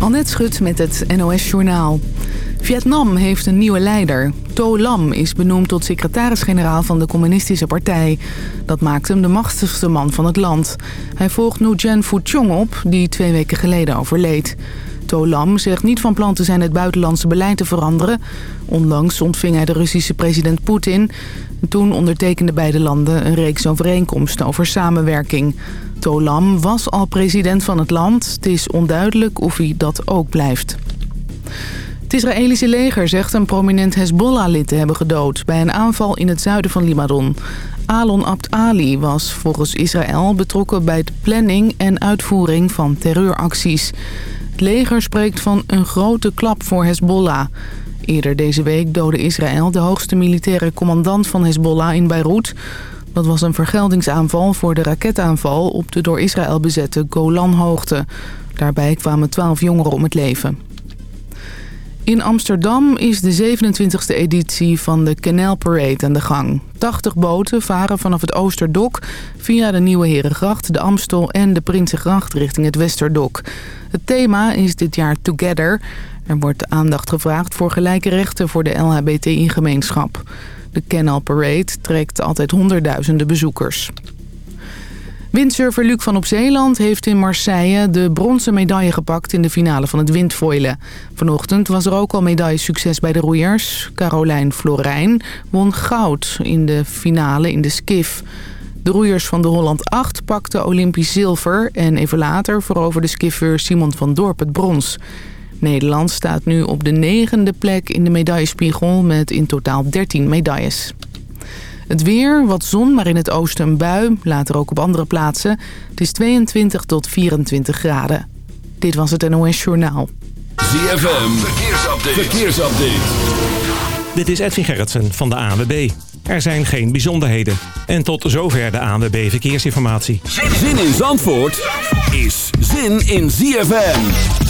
Annette Schut met het NOS Journaal. Vietnam heeft een nieuwe leider. To Lam is benoemd tot secretaris-generaal van de communistische partij. Dat maakt hem de machtigste man van het land. Hij volgt Nguyen Phu Trong op, die twee weken geleden overleed. To Lam zegt niet van plan te zijn het buitenlandse beleid te veranderen. Onlangs ontving hij de Russische president Poetin. Toen ondertekenden beide landen een reeks overeenkomsten over samenwerking. To Lam was al president van het land. Het is onduidelijk of hij dat ook blijft. Het Israëlische leger zegt een prominent Hezbollah-lid te hebben gedood... bij een aanval in het zuiden van Libanon. Alon Abd Ali was volgens Israël betrokken bij de planning en uitvoering van terreuracties. Het leger spreekt van een grote klap voor Hezbollah. Eerder deze week doodde Israël de hoogste militaire commandant van Hezbollah in Beirut... Dat was een vergeldingsaanval voor de raketaanval op de door Israël bezette Golanhoogte. Daarbij kwamen twaalf jongeren om het leven. In Amsterdam is de 27e editie van de Canal Parade aan de gang. 80 boten varen vanaf het Oosterdok via de Nieuwe Herengracht, de Amstel en de Prinsengracht richting het Westerdok. Het thema is dit jaar Together. Er wordt aandacht gevraagd voor gelijke rechten voor de LHBTI-gemeenschap. De Canal Parade trekt altijd honderdduizenden bezoekers. Windsurfer Luc van op Zeeland heeft in Marseille de bronzen medaille gepakt in de finale van het windfoilen. Vanochtend was er ook al medaillesucces bij de roeiers. Carolijn Florijn won goud in de finale in de skif. De roeiers van de Holland 8 pakten Olympisch zilver en even later voorover de skiffeur Simon van Dorp het brons. Nederland staat nu op de negende plek in de medaillespiegel met in totaal 13 medailles. Het weer, wat zon, maar in het oosten een bui. Later ook op andere plaatsen. Het is 22 tot 24 graden. Dit was het NOS Journaal. ZFM, verkeersupdate. verkeersupdate. Dit is Edwin Gerritsen van de ANWB. Er zijn geen bijzonderheden. En tot zover de ANWB Verkeersinformatie. Zin in Zandvoort is zin in ZFM.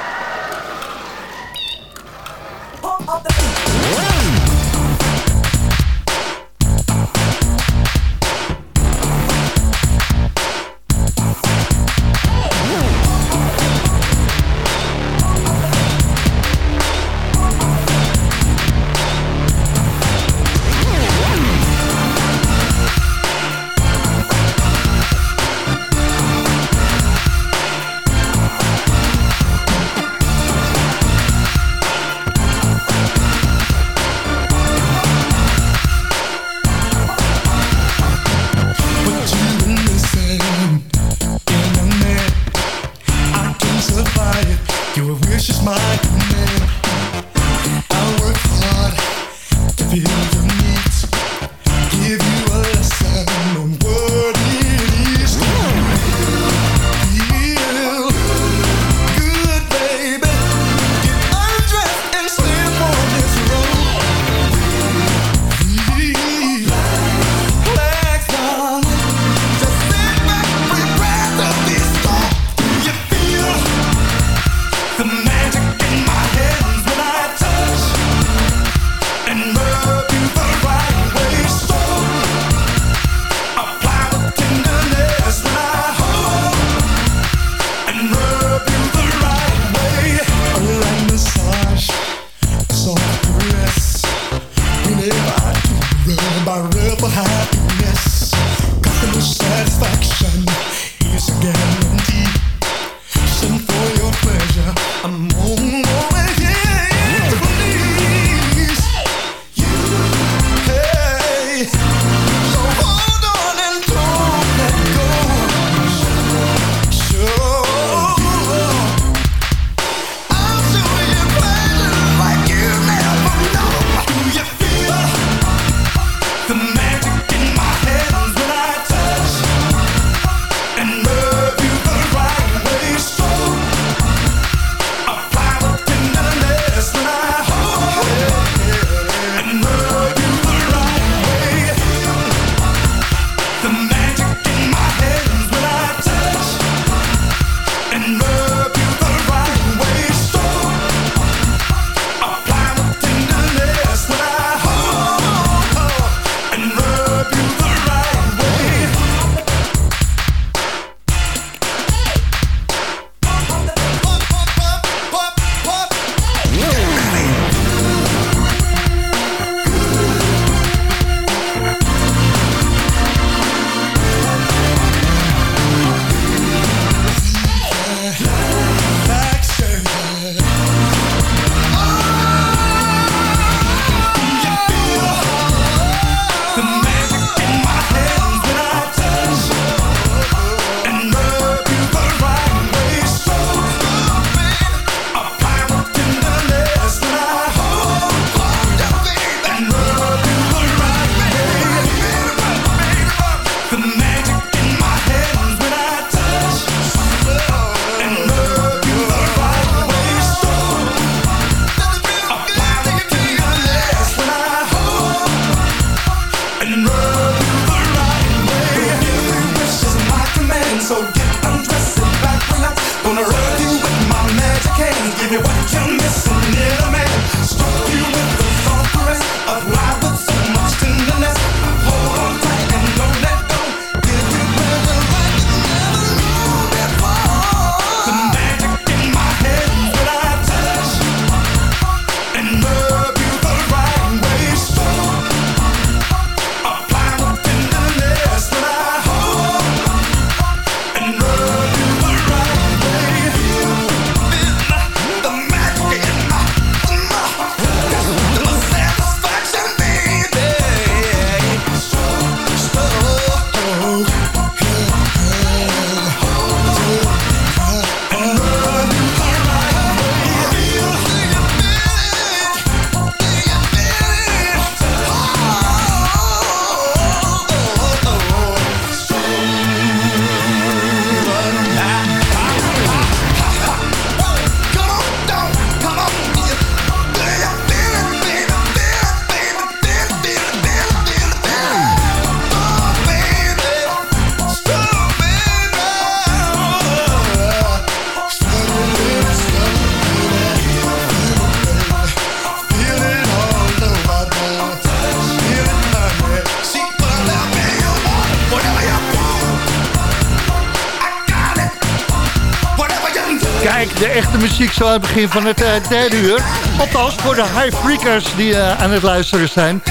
Muziek zo aan het begin van het uh, derde uur. Althans, voor de high freakers die uh, aan het luisteren zijn.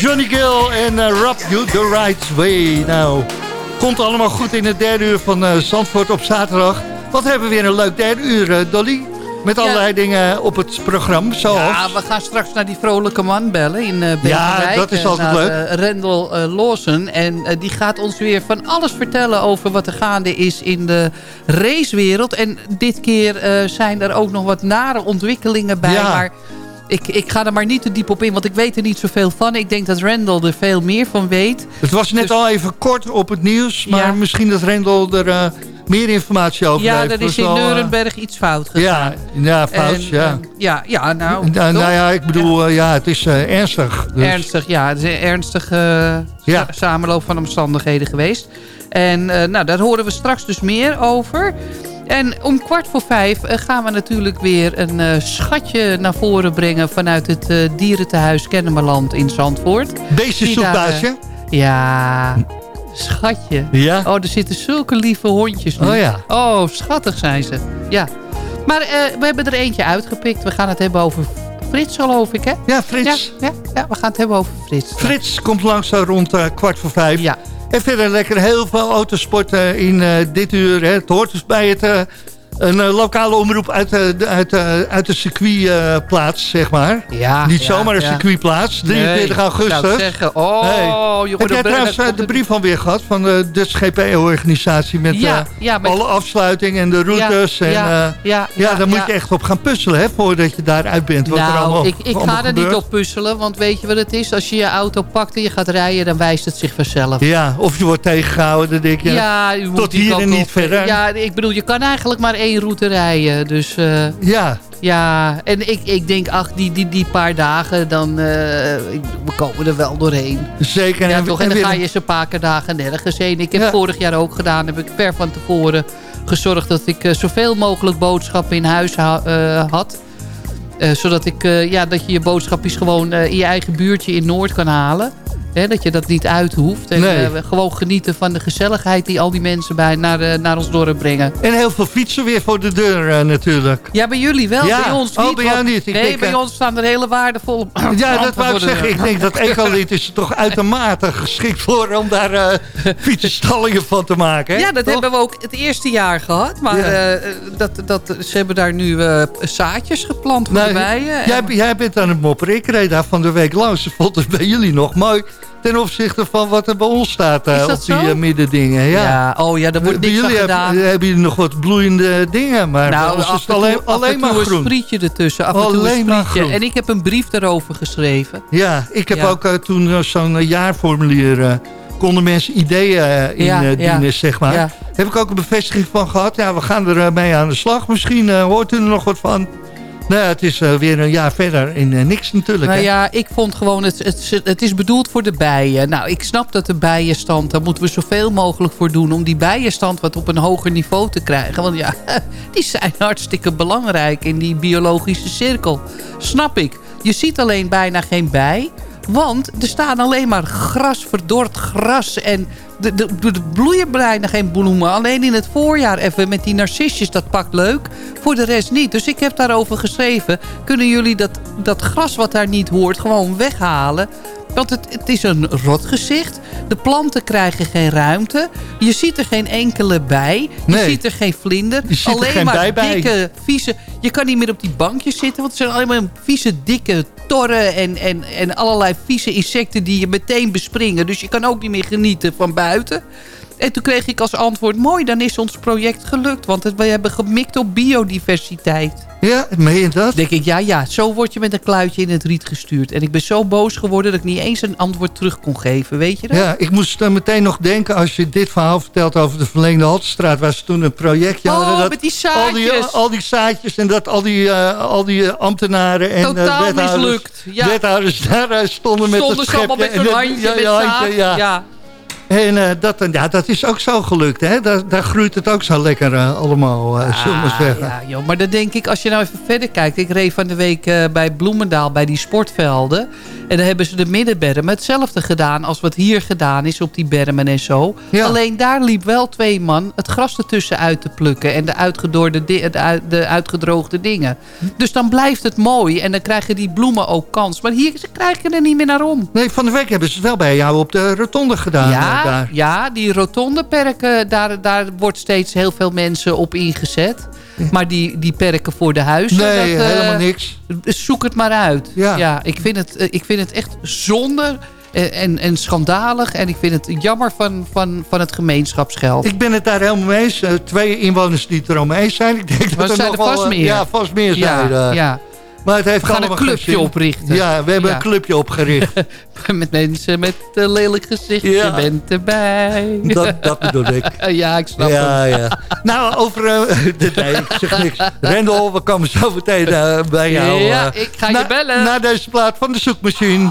Johnny Gill en uh, Rob You The Right Way. Nou, komt allemaal goed in het derde uur van Zandvoort op zaterdag. Wat hebben we weer een leuk derde uur, Dolly? Met allerlei dingen op het programma, zoals... Ja, we gaan straks naar die vrolijke man bellen in uh, Ja, dat is altijd leuk. Uh, Rendel uh, Lawson. En die gaat ons weer van alles vertellen over wat er gaande is in de racewereld. En dit keer zijn er ook nog wat nare ontwikkelingen bij. Ja. Maar ik, ik ga er maar niet te diep op in, want ik weet er niet zoveel van. Ik denk dat Rendel er veel meer van weet. Het was net dus- al even kort op het nieuws, maar misschien dat Rendel er meer informatie over ja, Ja, er is in eh, Nuremberg iets fout gegaan. Ja, ja fout, ja. Eh, ja. Ja, nou... nou, nou ja, ik bedoel, ja, eh, ja het is ernstig. Dus. Ernstig, ja. Het is een ernstige ja. samenloop van omstandigheden geweest. En nou, daar horen we straks dus meer over. En om kwart voor vijf gaan we natuurlijk weer een schatje naar voren brengen... vanuit het uh, dierentehuis Kennemerland in Zandvoort. Beestjessoepbaasje? Ja, Schatje. Ja? Oh, er zitten zulke lieve hondjes nu. Oh ja. Oh, schattig zijn ze. Ja. Maar uh, we hebben er eentje uitgepikt. We gaan het hebben over Frits, geloof ik, hè? Ja, Frits. Ja, ja, ja we gaan het hebben over Frits. Frits komt langs rond uh, kwart voor vijf. Ja. En verder lekker heel veel autosporten in uh, dit uur. Hè. Het hoort dus bij het een uh, lokale omroep uit, uh, de, uit, uh, uit de circuitplaats, zeg maar. Ja, Niet ja, zomaar een ja. circuitplaats, 23 nee, augustus. Ik zeggen, oh, hey. Heb jij trouwens de brief alweer gehad van de Dutch GP-organisatie... met ja, ja, alle afsluiting en de routes? en, ja, ja, ja, daar moet je echt op gaan puzzelen, hè, voordat je daaruit bent. Wat nou, er allemaal, ik, ik ga er niet op puzzelen, want weet je wat het is? Als je je auto pakt en je gaat rijden, dan wijst het zich vanzelf. Ja, of je wordt tegengehouden, dan denk je, ja, tot hier en niet verder. Ja, ik bedoel, je kan eigenlijk maar één één route rijden. Dus, uh, ja. Ja, en ik, ik denk, ach, die, die, die paar dagen, dan uh, we komen er wel doorheen. Zeker. Ja, toch, en, dan ga je eens een paar dagen nergens heen. Ik heb ja. vorig jaar ook gedaan, heb ik ver van tevoren gezorgd dat ik uh, zoveel mogelijk boodschappen in huis ha had. zodat ik, ja, dat je je boodschapjes gewoon in je eigen buurtje in Noord kan halen dat je dat niet uit hoeft. En nee. uh, gewoon genieten van de gezelligheid die al die mensen bij, naar, uh, naar ons dorp brengen. En heel veel fietsen weer voor de deur uh, natuurlijk. Ja, bij jullie wel. Ja. Bij ons oh, niet. bij jou niet. Ik nee, denk, bij ons staan er hele waardevolle Ja, dat wou ik zeggen. Ik denk dat Ecolied is toch uitermate geschikt voor om daar fietsenstallingen van te maken. Ja, dat toch? hebben we ook het eerste jaar gehad. Maar ja. dat, dat, ze hebben daar nu zaadjes geplant voor nou, de bijen. Jij, jij bent aan het mopperen. Ik reed daar van de week langs. Ze vond het bij jullie nog mooi ten opzichte van wat er bij ons staat uh, op die uh, middendingen. Ja. ja. Oh ja, er wordt niks jullie gedaan. Heb, hebben jullie nog wat bloeiende dingen, maar nou, is het alleen, alleen maar groen. een sprietje ertussen, af en toe alleen maar groen. En ik heb een brief daarover geschreven. Ja, ik heb ja. ook uh, toen zo'n jaarformulier... konden mensen ideeën indienen, ja, zeg maar. Heb ik ook een bevestiging van gehad. Ja, we gaan er mee aan de slag. Misschien hoort u er nog wat van. Nou, het is weer een jaar verder in niks natuurlijk. Nou ja, ik vond gewoon, het, het, het is bedoeld voor de bijen. Nou, ik snap dat de bijenstand, daar moeten we zoveel mogelijk voor doen... om die bijenstand wat op een hoger niveau te krijgen. Want ja, die zijn hartstikke belangrijk in die biologische cirkel. Snap ik. Je ziet alleen bijna geen bij... Want er staan alleen maar gras, verdord gras. En de, de, de bloeien bijna geen bloemen. Alleen in het voorjaar even met die narcisjes, dat pakt leuk. Voor de rest niet. Dus ik heb daarover geschreven. Kunnen jullie dat, dat gras wat daar niet hoort gewoon weghalen? Want het, het is een rotgezicht. De planten krijgen geen ruimte. Je ziet er geen enkele bij. Je ziet er geen vlinder. Alleen maar dikke, vieze... Je kan niet meer op die bankjes zitten. Want het zijn alleen maar vieze, dikke torren en, en, en allerlei vieze insecten die je meteen bespringen. Dus je kan ook niet meer genieten van buiten. En toen kreeg ik als antwoord, mooi, dan is ons project gelukt. Want we hebben gemikt op biodiversiteit. Ja, meen je dat? denk ik, ja, ja, zo word je met een kluitje in het riet gestuurd. En ik ben zo boos geworden dat ik niet eens een antwoord terug kon geven, weet je dat? Ja, ik moest dan meteen nog denken, als je dit verhaal vertelt over de verlengde Haltestraat, waar ze toen een projectje oh, hadden. Dat met die zaadjes. Al die, al die zaadjes en dat al die, uh, al die ambtenaren en Totaal uh, wethouders, mislukt. Ja. wethouders daar stonden met stonden het schepje. Stonden met zo'n handje, ja, met zaad. ja. ja. En uh, dat, ja, dat is ook zo gelukt. Hè? Daar, daar groeit het ook zo lekker uh, allemaal, uh, zullen we zeggen. Ja, joh, maar dan denk ik, als je nou even verder kijkt. Ik reed van de week bij Bloemendaal bij die sportvelden. En dan hebben ze de middenbermen hetzelfde gedaan als wat hier gedaan is op die bermen en zo. Alleen daar liep wel twee man het gras ertussen uit te plukken. En de, uitgedorde de, de uitgedroogde dingen. Dus dan blijft het mooi. En dan krijgen die bloemen ook kans. Maar hier ze krijgen er niet meer naar om. Nee, van de week hebben ze het wel bij jou op de rotonde gedaan. Ja, daar. ja, die rotonde perken, daar, daar wordt steeds heel veel mensen op ingezet. Maar die, die perken voor de huizen... Nee, dat, helemaal niks. Zoek het maar uit. Ja, ja ik, vind het, ik vind het echt zonde en, en schandalig. En ik vind het jammer van, van, van het gemeenschapsgeld. Ik ben het daar helemaal mee eens. Uh, twee inwoners die het zijn. Ik denk dat er zijn er vast wel, meer. Ja, vast meer zijn. Ja, ja. Maar het heeft we gaan een clubje oprichten. Ja, we hebben ja. een clubje opgericht. met mensen met een lelijk gezicht. Ja. Je bent erbij. Dat, dat bedoel ik. ja, ik snap ja, het. Ja. Nou, over... Uh, nee, ik zeg niks. Rendel, we komen zo meteen uh, bij jou. Ja, ik ga na, je bellen. Na deze plaat van de zoekmachine.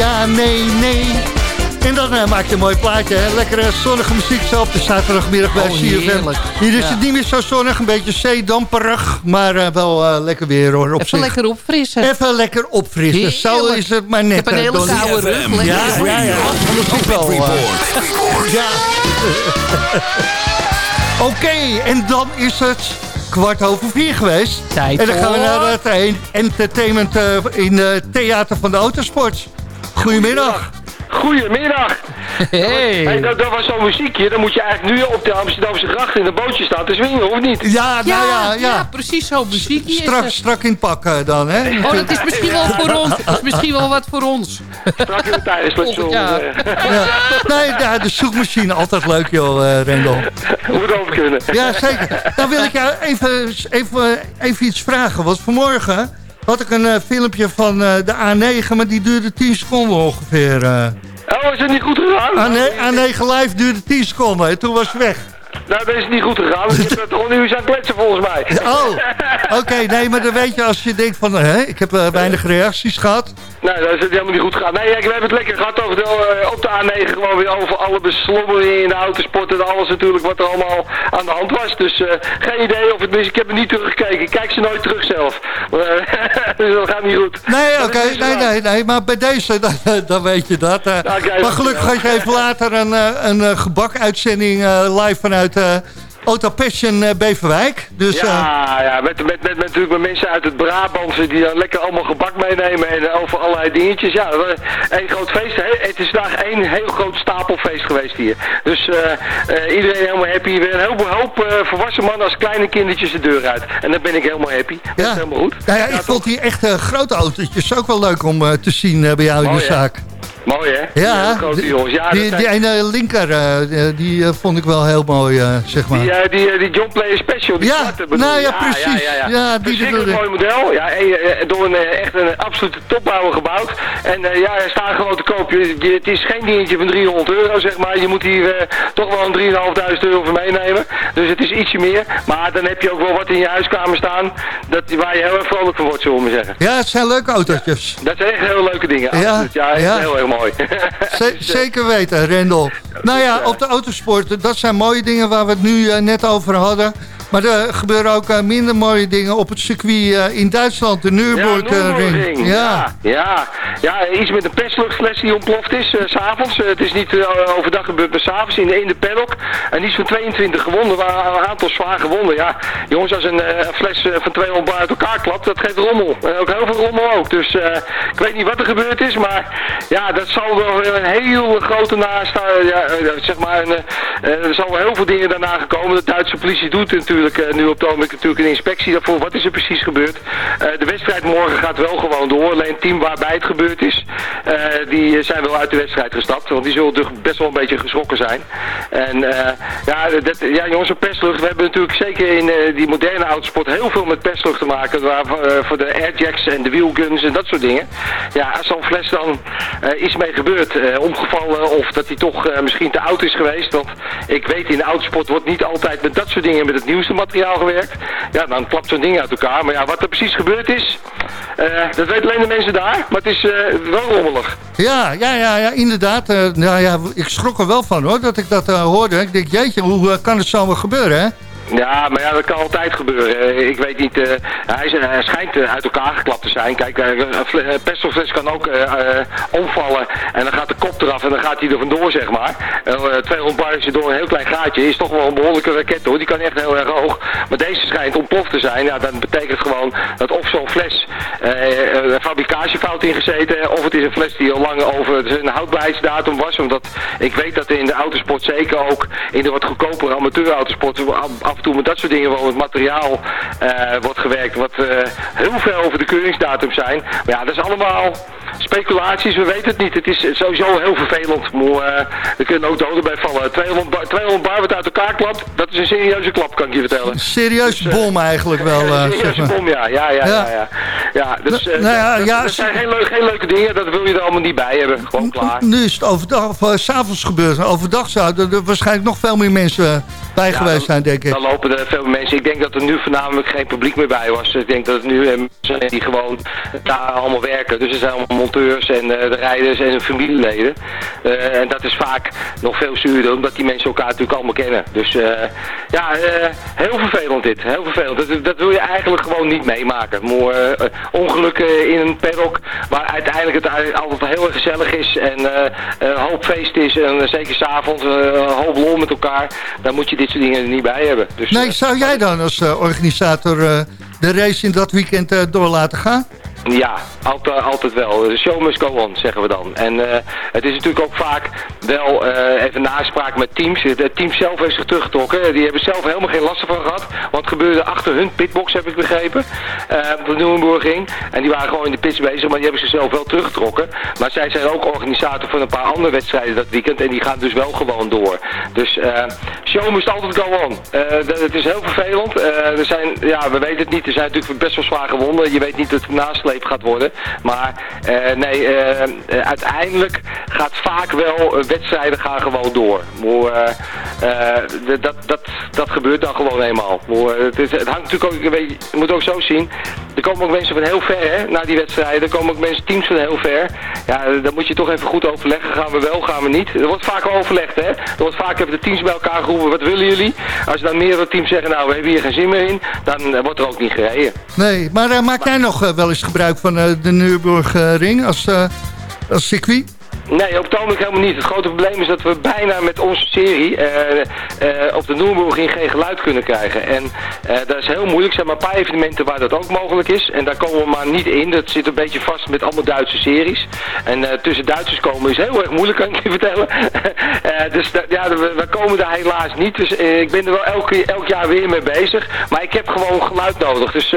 Ja, nee, nee. En dan uh, maak je een mooi plaatje. Hè? Lekkere zonnige muziek zo op de zaterdagmiddag bij oh, CFM. Hier is het niet meer zo zonnig, een beetje zeedamperig. Maar uh, wel uh, lekker weer hoor. Op Even zich. lekker opfrissen. Even lekker opfrissen. Heerlijk. Zo is het maar net. Ik heb een hele koude rug. Ja, ja, ja. Anders ook wel. Ja. Oké, okay, en dan is het kwart over vier geweest. Tijd en dan gaan we naar het entertainment uh, in het Theater van de Autosport. Goedemiddag. Goedemiddag. Hey. Hey, dat, dat was zo'n muziekje. Dan moet je eigenlijk nu op de Amsterdamse gracht in een bootje staan te zwingen, of niet? Ja, nou ja, ja. precies zo. Muziekje Strak, strak in het pak uh, dan, hè? Oh, dat is misschien wel voor ons. Dat is misschien wel wat voor ons. Strak in de tijdensslot. Volgend jaar. Ja. Nee, ja, de zoekmachine, altijd leuk joh, uh, Rendel. Hoe dat kunnen. Ja, zeker. Dan wil ik jou even, even, even iets vragen. Want vanmorgen had ik een uh, filmpje van uh, de A9, maar die duurde 10 seconden ongeveer. Uh. Oh, is het niet goed gegaan? A9, A9 live duurde 10 seconden en toen was het weg. Nou, dat is niet goed gegaan. Ik heb toch aan kletsen volgens mij. Oh, oké. Okay, nee, maar dan weet je als je denkt van... Hè, ik heb uh, weinig reacties gehad. Nee, dat is het helemaal niet goed gegaan. Nee, we hebben het lekker gehad over de, uh, op de A9. Gewoon weer over alle beslommeringen in de autosport en alles natuurlijk wat er allemaal aan de hand was. Dus uh, geen idee of het mis. Ik heb er niet teruggekeken. Ik kijk ze nooit terug zelf. dus dat gaat niet goed. Nee, oké. Okay, nee, nee, nee. Maar bij deze, dan, dan weet je dat. Okay, maar gelukkig had je even later een, een gebak-uitzending live vanuit... Auto Passion uh, Beverwijk. Dus, ja, uh, ja met, met, met, natuurlijk met mensen uit het Brabantse die dan lekker allemaal gebak meenemen en over allerlei dingetjes. Ja, een groot feest. Het is vandaag één heel groot stapelfeest geweest hier. Dus uh, iedereen helemaal happy. Weer een hoop, hoop volwassen mannen als kleine kindertjes de deur uit. En dan ben ik helemaal happy. Dat ja. is helemaal goed. Ja, ja, ik vond die echt grote autootjes ook wel leuk om te zien bij jou in Mooi, de zaak. Mooi hè? Ja, die, die ene linker, uh, die uh, vond ik wel heel mooi, uh, zeg maar. Die, die, die John Player Special, die ja, zwarte nou ja, ja, precies. Ja, ja, ja. die Verschrikkelijk mooi model. Ja, door een, echt een absolute topbouwer gebouwd. En ja, er staan gewoon te koop. Je, het is geen dingetje van 300 euro, zeg maar. Je moet hier toch wel een 3.500 euro voor meenemen. Dus het is ietsje meer. Maar dan heb je ook wel wat in je huiskamer staan. Dat, waar je heel erg vrolijk van wordt, zullen we maar zeggen. Ja, het zijn leuke autootjes. Dat zijn echt heel leuke dingen. Ja, absoluut. ja. heel erg mooi. Zeker weten, Rendel. Nou ja, op de autosport, dat zijn mooie dingen waar we het nu uh, net over hadden. Maar er gebeuren ook uh, minder mooie dingen op het circuit uh, in Duitsland, de Nürburgring. Ja, ja. ja, ja, iets met een persluchtfles die ontploft is, uh, s'avonds. het is niet overdag gebeurd, maar s'avonds in, de, in de paddock. En iets van 22 gewonden, waar een aantal zwaar gewonden. Ja, jongens, als een fles van 200 bar uit elkaar klapt, dat geeft rommel. En ook heel veel rommel ook. Dus ik weet niet wat er gebeurd is, maar ja, dat zal wel een hele grote naast, ja, zeg maar, een, er zal wel heel veel dingen daarna gekomen. De Duitse politie doet het uh, nu op het ogenblik natuurlijk een inspectie daarvoor. Wat is er precies gebeurd? Uh, de wedstrijd morgen gaat wel gewoon door. Alleen het team waarbij het gebeurd is, uh, die zijn wel uit de wedstrijd gestapt. Want die zullen toch best wel een beetje geschrokken zijn. En ja, dat, ja, jongens, perslucht. We hebben natuurlijk zeker in die moderne autosport heel veel met perslucht te maken. Waar, voor de airjacks en de wheelguns en dat soort dingen. Ja, als zo'n fles dan iets mee gebeurt, omgevallen of dat hij toch misschien te oud is geweest. Want ik weet, in de autosport wordt niet altijd met dat soort dingen met het nieuwste materiaal gewerkt. Ja, dan klapt zo'n ding uit elkaar. Maar ja, wat er precies gebeurd is, uh, dat weten alleen de mensen daar. Maar het is uh, wel rommelig. Ja, ja, ja, ja inderdaad. Uh, nou ja, ik schrok er wel van hoor, dat ik dat hoorde. Ik denk, jeetje, hoe kan het zomaar gebeuren hè? Ja, maar ja, dat kan altijd gebeuren. Ik weet niet, uh, hij, hij, schijnt uit elkaar geklapt te zijn. Kijk, een pestofles kan ook uh, uh, omvallen en dan gaat de kop eraf en dan gaat hij er vandoor, zeg maar. 200 bar door een heel klein gaatje is toch wel een behoorlijke raket hoor. Die kan echt heel erg hoog. Maar deze schijnt ontploft te zijn. Ja, dan betekent gewoon dat of zo'n fles een fabricatiefout ingezeten, of het is een fles die al lang over een houdbaarheidsdatum was. Omdat ik weet dat in de autosport, zeker ook in de wat goedkopere amateurautosport, en toe met dat soort dingen wel met materiaal uh, wordt gewerkt wat uh, heel ver over de keuringsdatum zijn. Maar ja, dat is allemaal speculaties, we weten het niet. Het is sowieso heel vervelend. Maar, uh, er kunnen ook doden bij vallen. 200 bar, 200 bar wat uit elkaar klapt, dat is een serieuze klap, kan ik je vertellen. Serieus dus, bom eigenlijk wel. Een serieuze bom, ja. Ja, ja, ja. ja, ja. dus, nou, ja, dat, ja, dat zijn geen, leuk, geen leuke dingen, dat wil je er allemaal niet bij hebben. Gewoon klaar. Nu is het overdag, of uh, s'avonds gebeurd. Overdag zouden er waarschijnlijk nog veel meer mensen bij geweest zijn, denk ik. Dan lopen er veel mensen. Ik denk dat er nu voornamelijk geen publiek meer bij was. Ik denk dat het nu mensen die gewoon daar allemaal werken. Dus er zijn allemaal monteurs en de rijders en hun familieleden. en dat is vaak nog veel zuurder, omdat die mensen elkaar natuurlijk allemaal kennen. Dus ja, heel vervelend dit. Heel vervelend. Dat, dat, wil je eigenlijk gewoon niet meemaken. Maar, ongelukken in een paddock waar uiteindelijk het altijd heel erg gezellig is en een hoop feest is en zeker s'avonds een hoop lol met elkaar. Dan moet je dit soort dingen er niet bij hebben. Dus, nee, zou jij dan als organisator de race in dat weekend door laten gaan? Ja, altijd, altijd wel. De show must go on, zeggen we dan. En uh, het is natuurlijk ook vaak wel uh, even naspraak met teams. Het team zelf heeft zich teruggetrokken. Die hebben zelf helemaal geen last van gehad. Want gebeurde achter hun pitbox, heb ik begrepen. Uh, de Nürburgring. En die waren gewoon in de pits bezig, maar die hebben zichzelf wel teruggetrokken. Maar zij zijn ook organisator van een paar andere wedstrijden dat weekend. En die gaan dus wel gewoon door. Dus show must altijd go on. het is heel vervelend. er zijn, ja, we weten het niet. Er zijn natuurlijk best wel zwaar gewonden. Je weet niet het naast gaat worden. Maar uh, nee, uh, uiteindelijk gaat vaak wel wedstrijden gaan gewoon door. Maar, dat, dat, dat gebeurt dan gewoon eenmaal. Maar, het, is, het hangt natuurlijk ook, je moet ook zo zien. Er komen ook mensen van heel ver hè, naar die wedstrijden. Er komen ook mensen, teams van heel ver. Ja, dan moet je toch even goed overleggen. Gaan we wel, gaan we niet. Er wordt vaak overlegd hè. Er wordt vaak even de teams bij elkaar geroepen. Wat willen jullie? Als dan meerdere teams zeggen, nou we hebben hier geen zin meer in. Dan wordt er ook niet gereden. Nee, maar maak jij nog wel eens gebruik van uh, de Nürburgring als, uh, als circuit? Nee, op het helemaal niet. Het grote probleem is dat we bijna met onze serie uh, uh, op de Nürburgring geen geluid kunnen krijgen. En uh, dat is heel moeilijk. Er zijn maar een paar evenementen waar dat ook mogelijk is. En daar komen we maar niet in. Dat zit een beetje vast met allemaal Duitse series. En tussen Duitsers komen is heel erg moeilijk, kan ik je vertellen. dus ja, we, we, komen daar helaas niet. Dus ik ben er wel elk, elk jaar weer mee bezig. Maar ik heb gewoon geluid nodig. Dus,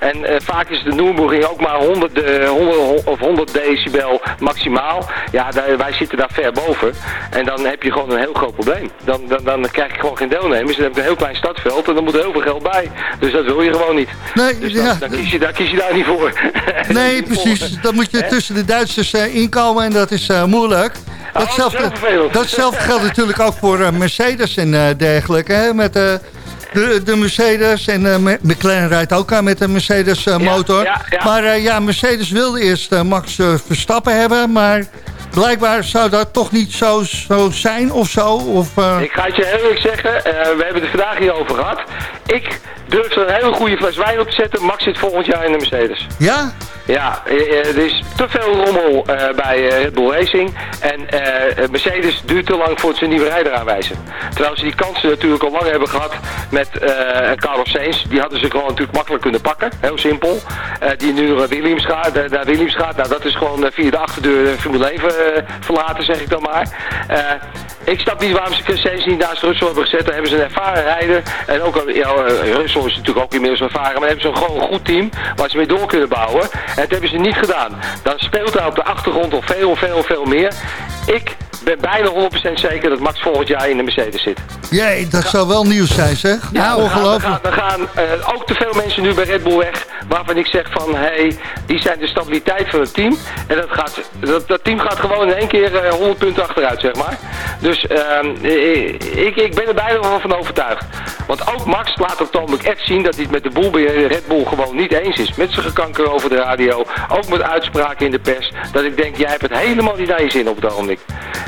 en vaak is de Nürburgring ook maar 100, 100 of 100 decibel maximaal. Ja, wij zitten daar ver boven. En dan heb je gewoon een heel groot probleem. Dan, dan, dan krijg je gewoon geen deelnemers. Dan heb je een heel klein startveld en dan moet er heel veel geld bij. Dus dat wil je gewoon niet. Nee, dus ja. dan, kies je, daar kies je daar niet voor. Nee, precies. Dan moet je tussen de Duitsers uh, inkomen en dat is uh, moeilijk. Oh, datzelfde, datzelfde geldt natuurlijk ook voor uh, Mercedes en dergelijke. Hè, met de, de Mercedes en uh, McLaren rijdt ook aan met een Mercedes motor. Ja, ja, ja. Maar ja, Mercedes wilde eerst Max Verstappen hebben, maar blijkbaar zou dat toch niet zo, zo zijn of zo? Of, uh... Ik ga het je heel eerlijk zeggen, uh, we hebben het vandaag hierover gehad. Ik durf er een hele goede fles wijn op te zetten. Max zit volgend jaar in de Mercedes. Ja? Ja, eh, er is te veel rommel uh, bij Red Bull Racing. En Mercedes duurt te lang voor ze een nieuwe rijder aanwijzen. Terwijl ze die kansen natuurlijk al lang hebben gehad met Carlos Sainz. Die hadden ze gewoon natuurlijk makkelijk kunnen pakken. Heel simpel. die nu naar Williams gaat. naar Williams gaat. Nou, dat is gewoon via de achterdeur Formule 1 verlaten, zeg ik dan maar. ik snap niet waarom ze Sainz niet naast Russell hebben gezet. Dan hebben ze een ervaren rijder. En ook, ja, Russell is natuurlijk ook inmiddels ervaren. Maar hebben ze gewoon een goed team waar ze mee door kunnen bouwen. Dat hebben ze niet gedaan. Dan speelt hij op de achtergrond al veel, veel, veel meer. Ik ben bijna 100% zeker dat Max volgend jaar in de Mercedes zit. Jee, dat zou wel nieuws zijn, zeg. Ja, ongelooflijk. Er gaan, gaan uh, ook te veel mensen nu bij Red Bull weg... waarvan ik zeg van, hé, hey, die zijn de stabiliteit van het team. En dat, gaat, dat, dat team gaat gewoon in één keer uh, eh, 100 punten achteruit, zeg maar. Dus uh, ik, ik ben er bijna van overtuigd. Want ook Max laat op het echt zien dat hij het met de boel bij Red Bull gewoon niet eens is. Met zijn gekanker over de radio, ook met uitspraken in de pers. Dat ik denk, jij hebt het helemaal niet naar je zin op het ogenblik.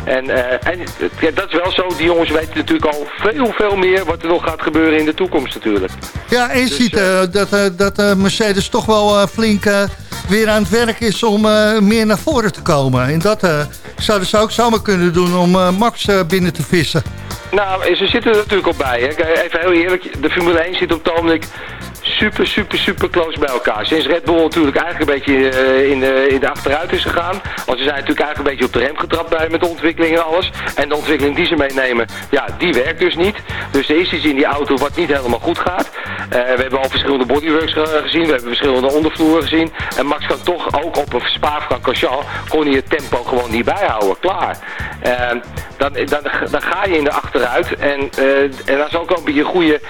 En, uh, en ja, dat is wel zo, die jongens weten natuurlijk al veel, veel meer wat er nog gaat gebeuren in de toekomst natuurlijk. Ja, en je dus, ziet uh, dat, uh, dat Mercedes toch wel flink weer aan het werk is om meer naar voren te komen. En dat zouden ze ook zomaar kunnen doen om Max binnen te vissen. Nou, ze zitten er natuurlijk op bij. Hè. Even heel eerlijk, de Formule 1 zit op het ogenblik super, super, super close bij elkaar. Sinds Red Bull natuurlijk eigenlijk een beetje uh, in, de, in de achteruit is gegaan. Want ze zijn natuurlijk eigenlijk een beetje op de rem getrapt bij, met de ontwikkeling en alles. En de ontwikkeling die ze meenemen, ja, die werkt dus niet. Dus er is iets in die auto wat niet helemaal goed gaat. Uh, we hebben al verschillende bodyworks gezien, we hebben verschillende ondervloeren gezien. En Max kan toch ook op een Spa-Francorchamps, kon hij het tempo gewoon niet bijhouden. Klaar. Uh, dan, dan, dan ga je in de achteruit. En, en als ook een beetje goede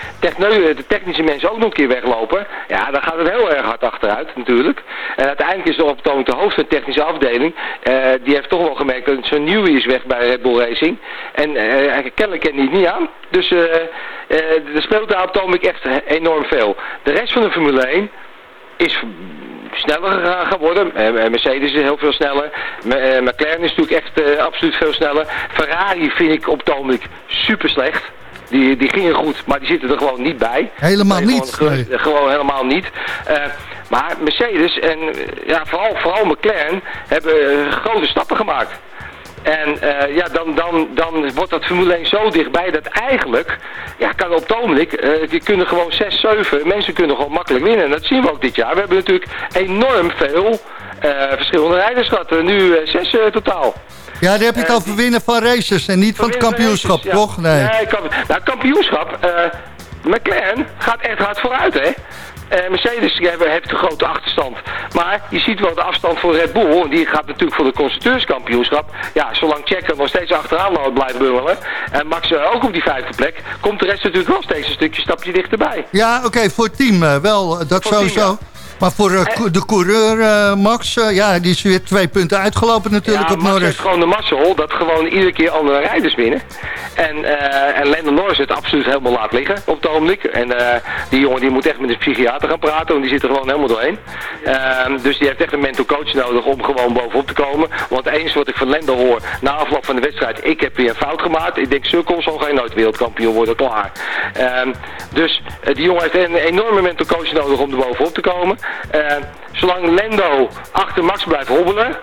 de technische mensen ook nog een keer weglopen ja, dan gaat het heel erg hard achteruit natuurlijk. En uiteindelijk is er op het de hoofd de technische afdeling, uh, die heeft toch wel gemerkt dat zo'n nieuwe is weg bij Red Bull Racing. En uh, kennelijk kent hij het niet aan. Dus uh, er speelt op het echt enorm veel. De rest van de Formule 1 is sneller gaan worden. Mercedes is heel veel sneller. McLaren is natuurlijk echt absoluut veel sneller. Ferrari vind ik op het super slecht. Die, die gingen goed, maar die zitten er gewoon niet bij. Helemaal niet. Gewoon, gewoon, helemaal niet. maar Mercedes en ja, vooral, vooral McLaren hebben grote stappen gemaakt. En uh, ja, dan, dan, dan wordt dat Formule 1 zo dichtbij dat eigenlijk, ja, kan op het ogenblik, uh, die kunnen gewoon 6, 7, mensen kunnen gewoon makkelijk winnen. En dat zien we ook dit jaar. We hebben natuurlijk enorm veel uh, verschillende rijders gehad. Nu 6 totaal. Ja, daar heb je het over winnen van races en niet van, het kampioenschap, toch? Nee, nee kamp nou, kampioenschap, McLaren gaat echt hard vooruit, hè? Uh, Mercedes heeft een grote achterstand. Maar je ziet wel de afstand voor Red Bull. Die gaat natuurlijk voor de constructeurskampioenschap. Ja, zolang Checo nog steeds achteraan blijft bungelen. En Max uh, ook op die vijfde plek. Komt de rest natuurlijk wel steeds een stukje stapje dichterbij. Ja, oké, voor het team uh, wel. Dat voor sowieso. Maar voor uh, de coureur, uh, Max, uh, ja, die is weer twee punten uitgelopen natuurlijk ja, op Max Norris. heeft gewoon de mazzel dat gewoon iedere keer andere rijders winnen. En, en Lennon Norris het absoluut helemaal laat liggen op het ogenblik. En die jongen die moet echt met een psychiater gaan praten, want die zit er gewoon helemaal doorheen. Ehm, dus die heeft echt een mental coach nodig om gewoon bovenop te komen. Want eens wat ik van Lendo hoor, na afloop van de wedstrijd, ik heb weer een fout gemaakt. Ik denk, Sukkel zal geen nooit wereldkampioen worden, klaar. Ehm, dus die jongen heeft een enorme mental coach nodig om er bovenop te komen. Zolang Lendo achter Max blijft hobbelen,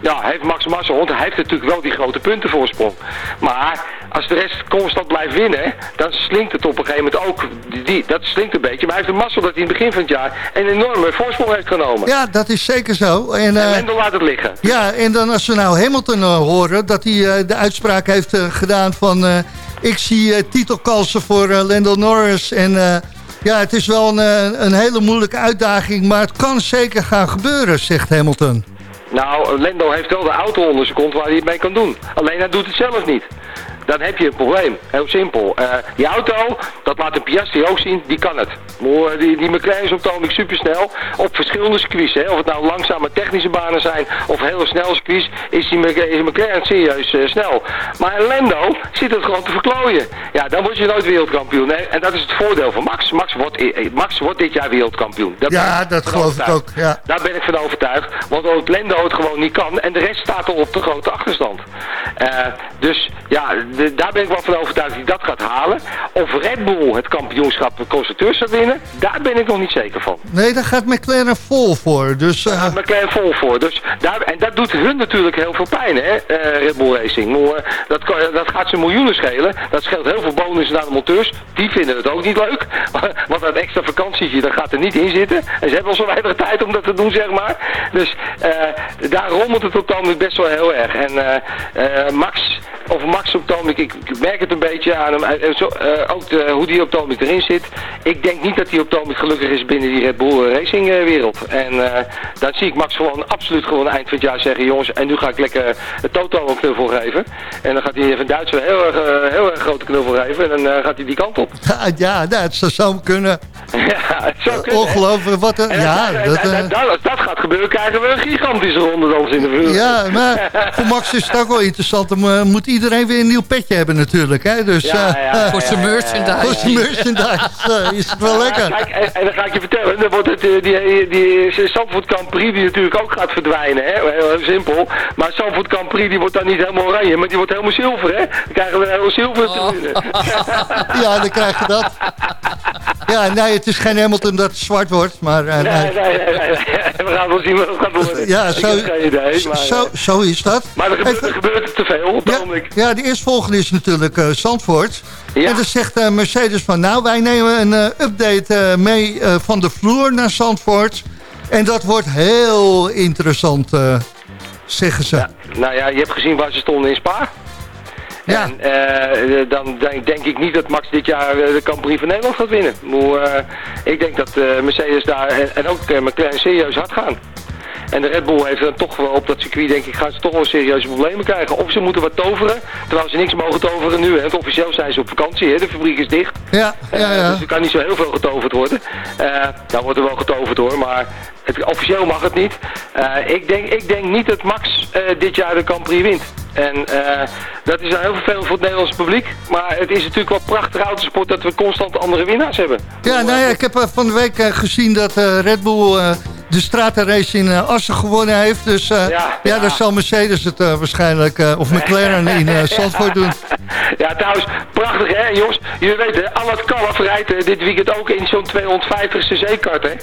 ja, heeft Max Massa rond. Hij heeft natuurlijk wel die grote puntenvoorsprong. Maar als de rest constant blijft winnen, dan slinkt het op een gegeven moment ook. Die, dat slinkt een beetje. Maar hij heeft de massa dat hij in het begin van het jaar een enorme voorsprong heeft genomen. Ja, dat is zeker zo. En, en Lendo laat het liggen. Ja, en dan als we nou Hamilton uh, horen, dat hij uh, de uitspraak heeft gedaan van... ik zie titelkansen voor Lando Norris en ja, het is wel een, eh, een hele moeilijke uitdaging, maar het kan zeker gaan gebeuren, zegt Hamilton. Nou, Lendo heeft wel de auto onder zijn kont waar hij het mee kan doen. Alleen hij doet het zelf niet dan heb je een probleem. Heel simpel. Uh, die auto, dat laat de Piastri ook zien, die kan het. Maar die, die McLaren is op het supersnel. Op verschillende circuits. Hè. Of het nou langzame technische banen zijn of heel snel circuits, is die is McLaren serieus uh, snel. Maar Lando zit het gewoon te verklooien. Ja, dan word je nooit wereldkampioen. Hè. En dat is het voordeel van Max. Max wordt, Max wordt dit jaar wereldkampioen. ja, dat geloof ik ook. Ja. Daar ben ik van overtuigd. Want ook Lando het gewoon niet kan. En de rest staat al op de grote achterstand. Uh, dus ja, daar ben ik wel van overtuigd dat hij dat gaat halen. Of Red Bull het kampioenschap constructeurs gaat winnen, daar ben ik nog niet zeker van. Nee, daar gaat McLaren vol voor. Dus, uh... Daar gaat McLaren vol voor. Dus daar, en dat doet hun natuurlijk heel veel pijn, hè, uh, Red Bull Racing. Maar, dat, dat gaat ze miljoenen schelen. Dat scheelt heel veel bonussen naar de monteurs. Die vinden het ook niet leuk. Want dat extra vakantietje, dat gaat er niet in zitten. En ze hebben al zo weinig tijd om dat te doen, zeg maar. Dus daar rommelt het op het best wel heel erg. En Max, of Max op het ik, ik, merk het een beetje aan hem. En zo, uh, ook de, hoe die op het erin zit. Ik denk niet dat hij op het gelukkig is binnen die Red Bull Racing uh, wereld. En dan zie ik Max gewoon absoluut gewoon eind van het jaar zeggen... jongens, en nu ga ik lekker het Toto een knuffel geven. En dan gaat hij even Duitser heel erg, heel erg grote knuffel geven. En dan gaat hij die kant op. Ja, ja dat zou kunnen. ja, het zou kunnen. Ongelooflijk. Wat een, ja, dat, als dat gaat gebeuren, krijgen we een gigantische ronde dans in de vuur. Ja, maar voor Max is het ook wel interessant. Dan moet iedereen weer een nieuw petje hebben natuurlijk. Hè? Dus, ja, ja, voor zijn merchandise. Voor zijn merchandise uh, is het wel lekker. Kijk, en, en, dan ga ik je vertellen, dan wordt het, uh, die, die, die Zandvoort Prix die natuurlijk ook gaat verdwijnen. Hè? Heel, heel simpel. Maar Grand Prix die wordt dan niet helemaal oranje, maar die wordt helemaal zilver. Hè? Dan krijgen we een heel zilver oh. Ja, dan krijg je dat. Ja, nee, het is geen Hamilton dat het zwart wordt, maar... Uh, nee, nee, nee, nee, We gaan wel zien wat het gaat worden. Ja, zo, idee, maar, zo, zo is dat. Maar er gebeurt, er gebeurt te veel op ja, ja, de eerstvolgende is natuurlijk uh, Zandvoort. Ja. En dan zegt uh, Mercedes van, nou, wij nemen een uh, update mee van de vloer naar Zandvoort. En dat wordt heel interessant, zeggen ze. Ja, nou ja, je hebt gezien waar ze stonden in Spa. Ja. En uh, dan denk, denk, ik niet dat Max dit jaar de Grand van Nederland gaat winnen. Maar, uh, ik denk dat Mercedes daar en, en ook McLaren serieus hard gaan. En de Red Bull heeft dan toch wel op dat circuit, denk ik, gaan ze toch wel serieuze problemen krijgen. Of ze moeten wat toveren, terwijl ze niks mogen toveren nu. Hè. officieel zijn ze op vakantie, hè. de fabriek is dicht. Ja, ja, ja. dus er kan niet zo heel veel getoverd worden. Uh, dan wordt er wel getoverd hoor, maar het, officieel mag het niet. Uh, ik, denk, ik denk niet dat Max uh, dit jaar de Prix wint. En uh, dat is heel veel voor het Nederlandse publiek. Maar het is natuurlijk wel prachtig autosport dat we constant andere winnaars hebben. Ja, nou ja, ik heb van de week gezien dat Red Bull de stratenrace in Assen gewonnen heeft. Dus ja, ja. ja, dan zal Mercedes het waarschijnlijk, of McLaren in Zandvoort doen. Ja, trouwens, prachtig hè jongens. Jullie weten, al het kalf rijdt dit weekend ook in zo'n 250ste zeekart hè.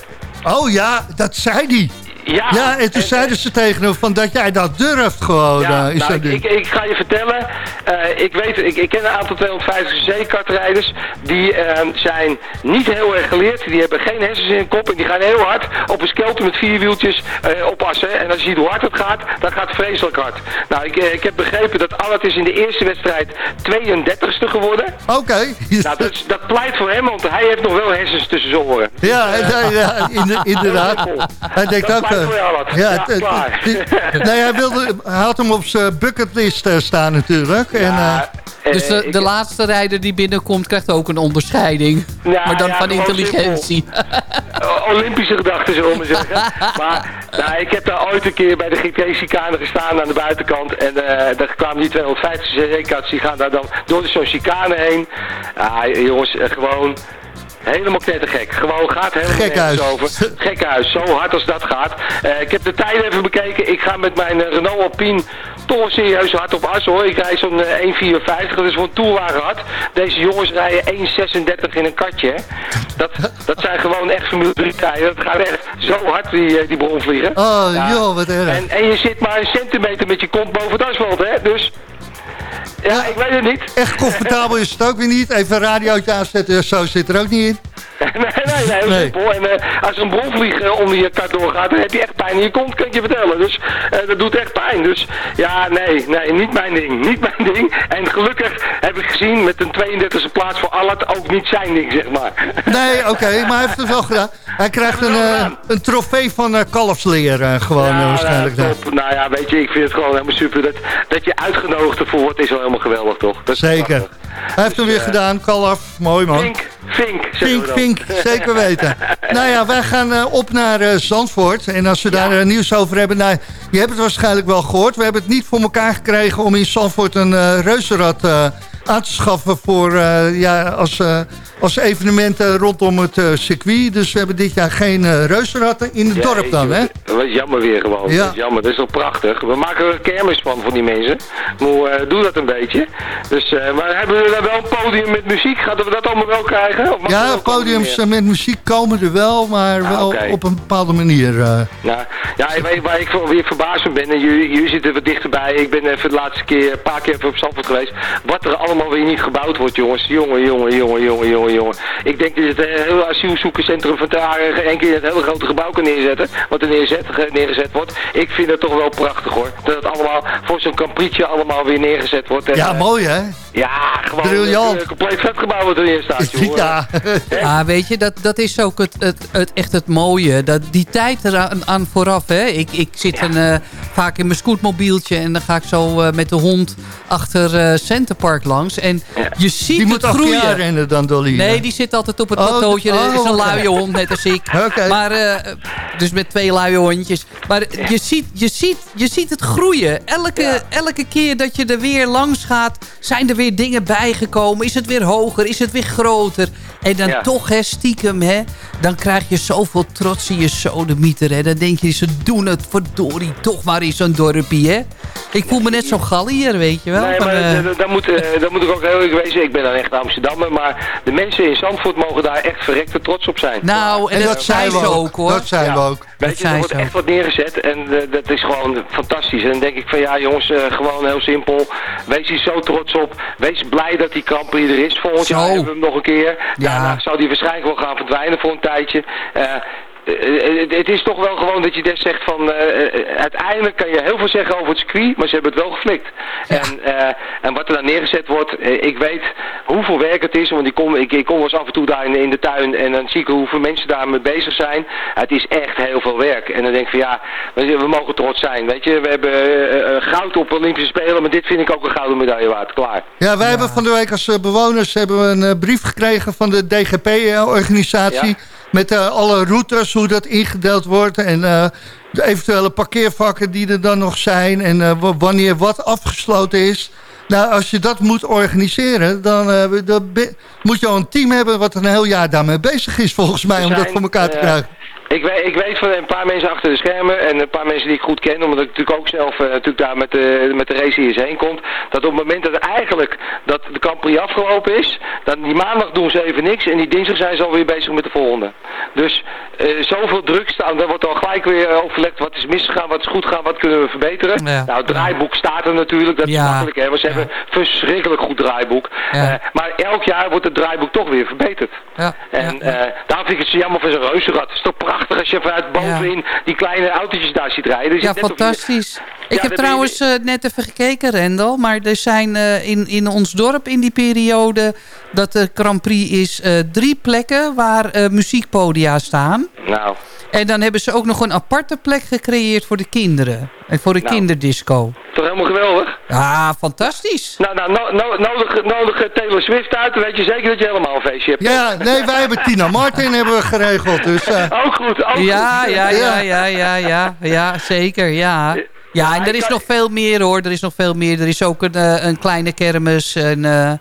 Oh ja, dat zei hij. Ja, ja, en toen zeiden ze tegen hem van dat jij dat durft gewoon. Ja, uh, nou, ik, ik, ga je vertellen, uh, ik, weet, ik, ik ken een aantal 250 zeekartrijders, die uh, zijn niet heel erg geleerd, die hebben geen hersens in hun kop en die gaan heel hard op een skelter met vier wieltjes oppassen. En als je ziet hoe hard het gaat, dan gaat het vreselijk hard. Nou, ik, ik heb begrepen dat Allet is in de eerste wedstrijd 32ste geworden. Oké. Nou, dat, dat, pleit voor hem, want hij heeft nog wel hersens tussen zijn oren. Ja, ja, inderdaad. Hij denkt ook ja, klaar. nee, hij, wilde, hij had hem op zijn bucketlist uh, staan natuurlijk. En, uh, dus de, de laatste rijder die binnenkomt krijgt ook een onderscheiding. maar dan van intelligentie. Olympische gedachten, zullen we zeggen. maar nou, ik heb daar ooit een keer bij de GT-chicane gestaan aan de buitenkant. En uh, daar kwamen die 250 CC-kats, die gaan daar dan door zo'n chicane heen. Ah, jongens, gewoon Helemaal knettergek. Gewoon gaat helemaal Gekhuis. over. Gekhuis, zo hard als dat gaat. Uh, ik heb de tijd even bekeken. Ik ga met mijn uh, Renault Alpine toch serieus hard op as hoor. Ik rijd zo'n uh, 1,54. Dat is voor een toerwagen hard. Deze jongens rijden 1,36 in een katje. Hè. Dat, dat zijn gewoon echt Formule 3 tijden. Dat gaat echt zo hard die, die bronvliegen. Oh joh, wat erg. En, en je zit maar een centimeter met je kont boven het asfalt hè. Dus... Ja, ik weet het niet. Echt comfortabel is het ook weer niet. Even een radiootje aanzetten, zo zit er ook niet in. nee, nee, nee, simpel. En uh, als een bronvlieg uh, onder je kart doorgaat, dan heb je echt pijn in je kont, kan ik je vertellen. Dus uh, dat doet echt pijn. Dus ja, nee, nee, niet mijn ding. Niet mijn ding. En gelukkig heb ik gezien met een 32e plaats voor Allard ook niet zijn ding, zeg maar. Nee, oké, okay, maar hij heeft het wel gedaan. Hij krijgt een, een trofee van kalfsleer gewoon ja, waarschijnlijk. top. Nou ja, weet je, ik vind het gewoon helemaal super. Dat, dat je uitgenodigd ervoor wordt, is wel helemaal geweldig, toch? Dat Zeker. Hij heeft hem weer gedaan, kalf. Mooi man. Fink. Fink, zeker weten. nou ja, wij gaan uh, op naar uh, Zandvoort. En als we daar uh, nieuws over hebben... Nou, je hebt het waarschijnlijk wel gehoord. We hebben het niet voor elkaar gekregen om in Zandvoort een reuzenrad aan te schaffen... Voor, ja, als als evenementen rondom het uh, circuit. Dus we hebben dit jaar geen uh, reuzenratten in het dorp dan, hè? Dat is jammer weer gewoon. Ja. Dat is jammer, dat is toch prachtig. We maken er een kermis van, van die mensen. Maar uh, doe dat een beetje. Dus, maar hebben we daar wel een podium met muziek? Gaan we dat allemaal wel krijgen? ja, podiums met muziek komen er wel, maar ah, wel op een bepaalde manier. Nou, ja, weet waar ik weer verbaasd van ben, en jullie, jullie zitten wat dichterbij. Ik ben even de laatste keer, een paar keer even op Zandvoort geweest. Wat er allemaal weer niet gebouwd wordt, jongens. Jongen, jongen, jongen, jongen, jongen jongen. Ik denk dat je het eh, hele asielzoekerscentrum van Taren één keer het hele grote gebouw kan neerzetten. Wat er neerzet, neergezet wordt. Ik vind het toch wel prachtig hoor. Dat het allemaal voor zo'n caprietje allemaal weer neergezet wordt. En, ja, eh, mooi hè? Ja, gewoon Briljant. een compleet vetgebouw wat erin staat. Joh. Ja. ja, weet je, dat, dat is ook het, het, het, echt het mooie. Dat, die tijd eraan aan vooraf. Hè. Ik, ik zit een, uh, vaak in mijn scootmobieltje en dan ga ik zo uh, met de hond achter uh, Centerpark langs. En je ziet die het groeien. Die moet rennen dan, Dolly. Nee, die zit altijd op het oh, plateautje. Oh, is een luie hond, net als ik. Okay. Maar, dus met twee luie hondjes. Maar je, ziet, je, ziet, je ziet het groeien. Elke, elke keer dat je er weer langs gaat, zijn er weer dingen bijgekomen? Is het weer hoger? Is het weer groter? En dan toch, hè, stiekem, hè, dan krijg je zoveel trots in je sodemieter. Hè. Dan denk je, ze doen het verdorie toch maar in zo'n dorpje. Hè. Ik voel me net zo gallier, weet je wel. Nee, maar uh... dat, moet, uh, dat moet ik ook heel erg wezen. Ik ben dan echt Amsterdammer, maar de mensen in Zandvoort mogen daar echt verrekte trots op zijn. Nou, en, dat, zijn we ook, hoor. Dat zijn we ook. Weet je, er wordt echt wat neergezet en uh, dat is gewoon fantastisch. En dan denk ik van ja jongens, uh, gewoon heel simpel. Wees hier zo trots op. Wees blij dat die kamper er is. Volgend jaar hebben we hem nog een keer. Ja. Daarna zou die waarschijnlijk wel gaan verdwijnen voor een tijdje. Uh, het is toch wel gewoon dat je des zegt van... Uh, uiteindelijk kan je heel veel zeggen over het circuit, maar ze hebben het wel geflikt. En, en wat er dan neergezet wordt, ik weet hoeveel werk het is. Want ik kom, ik, ik kom wel eens af en toe daar in, in, de tuin en dan zie ik hoeveel mensen daarmee bezig zijn. Het is echt heel veel werk. En dan denk ik van ja, we, mogen trots zijn. Weet je, we hebben goud op Olympische Spelen, maar dit vind ik ook een gouden medaille waard. Klaar. Ja, wij hebben van de week als bewoners hebben we een brief gekregen van de DGP-organisatie... Met uh, alle routes, hoe dat ingedeeld wordt. En uh, de eventuele parkeervakken die er dan nog zijn. En uh, wanneer wat afgesloten is. Nou, als je dat moet organiseren, dan, dan moet je al een team hebben... wat een heel jaar daarmee bezig is, volgens mij, om dat voor elkaar te krijgen. Ik, weet, ik weet van een paar mensen achter de schermen en een paar mensen die ik goed ken, omdat ik natuurlijk ook zelf uh, natuurlijk daar met de, met de race hier eens heen komt, dat op het moment dat eigenlijk dat de Prix afgelopen is, dan die maandag doen ze even niks en die dinsdag zijn ze alweer bezig met de volgende. Dus uh, zoveel druk staan, daar wordt al gelijk weer overlegd wat is misgegaan, wat is goed gaan, wat kunnen we verbeteren. Nou, het draaiboek staat er natuurlijk, dat is makkelijk hè, want ze hebben een verschrikkelijk goed draaiboek. Uh, maar elk jaar wordt het draaiboek toch weer verbeterd. En daarom vind ik het jammer voor zo'n reuzenrad. Het is toch prachtig als je vanuit bovenin die kleine autootjes daar ziet rijden. ja, fantastisch. Ik heb trouwens uh, net even gekeken, Rendel. Maar er zijn uh, in, in ons dorp in die periode dat de Grand Prix is... Uh, drie plekken waar muziekpodia staan. Nou. En dan hebben ze ook nog een aparte plek gecreëerd voor de kinderen. En voor de nou, kinderdisco. Toch helemaal geweldig? Ja, fantastisch. Nou, nou, no, no, nodig, nodig Taylor Swift uit, dan weet je zeker dat je helemaal een feestje hebt. Ja, nee, wij hebben Tina Martin hebben we geregeld. Dus, uh... Ook goed, ook ja, goed. Ja, ja, ja, ja, ja, ja, zeker, ja. Ja, en er is nog veel meer hoor. Er is nog veel meer. Er is ook een, uh, een kleine kermis en, uh, bij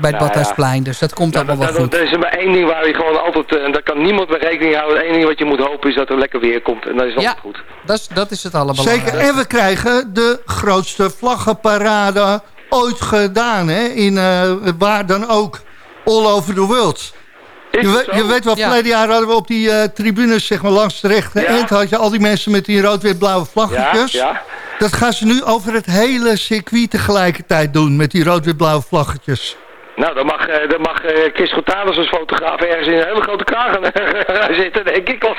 het nou, Badhuisplein. Dus dat komt nou, allemaal wel goed. Er is maar één ding waar je gewoon altijd... en daar kan niemand mee rekening houden. Eén ding wat je moet hopen is dat er lekker weer komt. En dat is altijd ja, goed. Dat is, dat is het allemaal. Zeker. En we krijgen de grootste vlaggenparade ooit gedaan. Hè? In, uh, waar dan ook. All over the world. Je, we, je, weet wel, ja. verleden jaar hadden we op die uh, tribunes, zeg maar langs de rechte ja. eind, had je al die mensen met die rood-wit-blauwe vlaggetjes. Ja, ja. Dat gaan ze nu over het hele circuit tegelijkertijd doen met die rood-wit-blauwe vlaggetjes. Nou, dan mag, uh, dan mag uh, Chris Gotalis als fotograaf ergens in een hele grote kraag gaan zitten, denk ik. Want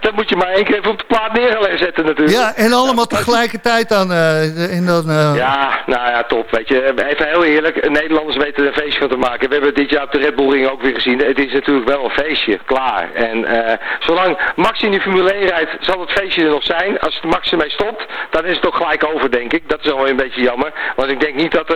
dan moet je maar één keer even op de plaat neer gaan zetten natuurlijk. Ja, en allemaal tegelijkertijd dan. Uh, in dan Ja, nou ja, top. Weet je, even heel eerlijk, Nederlanders weten er een feestje van te maken. We hebben dit jaar op de Red Bull Ring ook weer gezien. Het is natuurlijk wel een feestje, klaar. En zolang Max in de Formule 1 rijdt, zal het feestje er nog zijn. Als Max ermee stopt, dan is het toch gelijk over, denk ik. Dat is wel een beetje jammer. Want ik denk niet dat,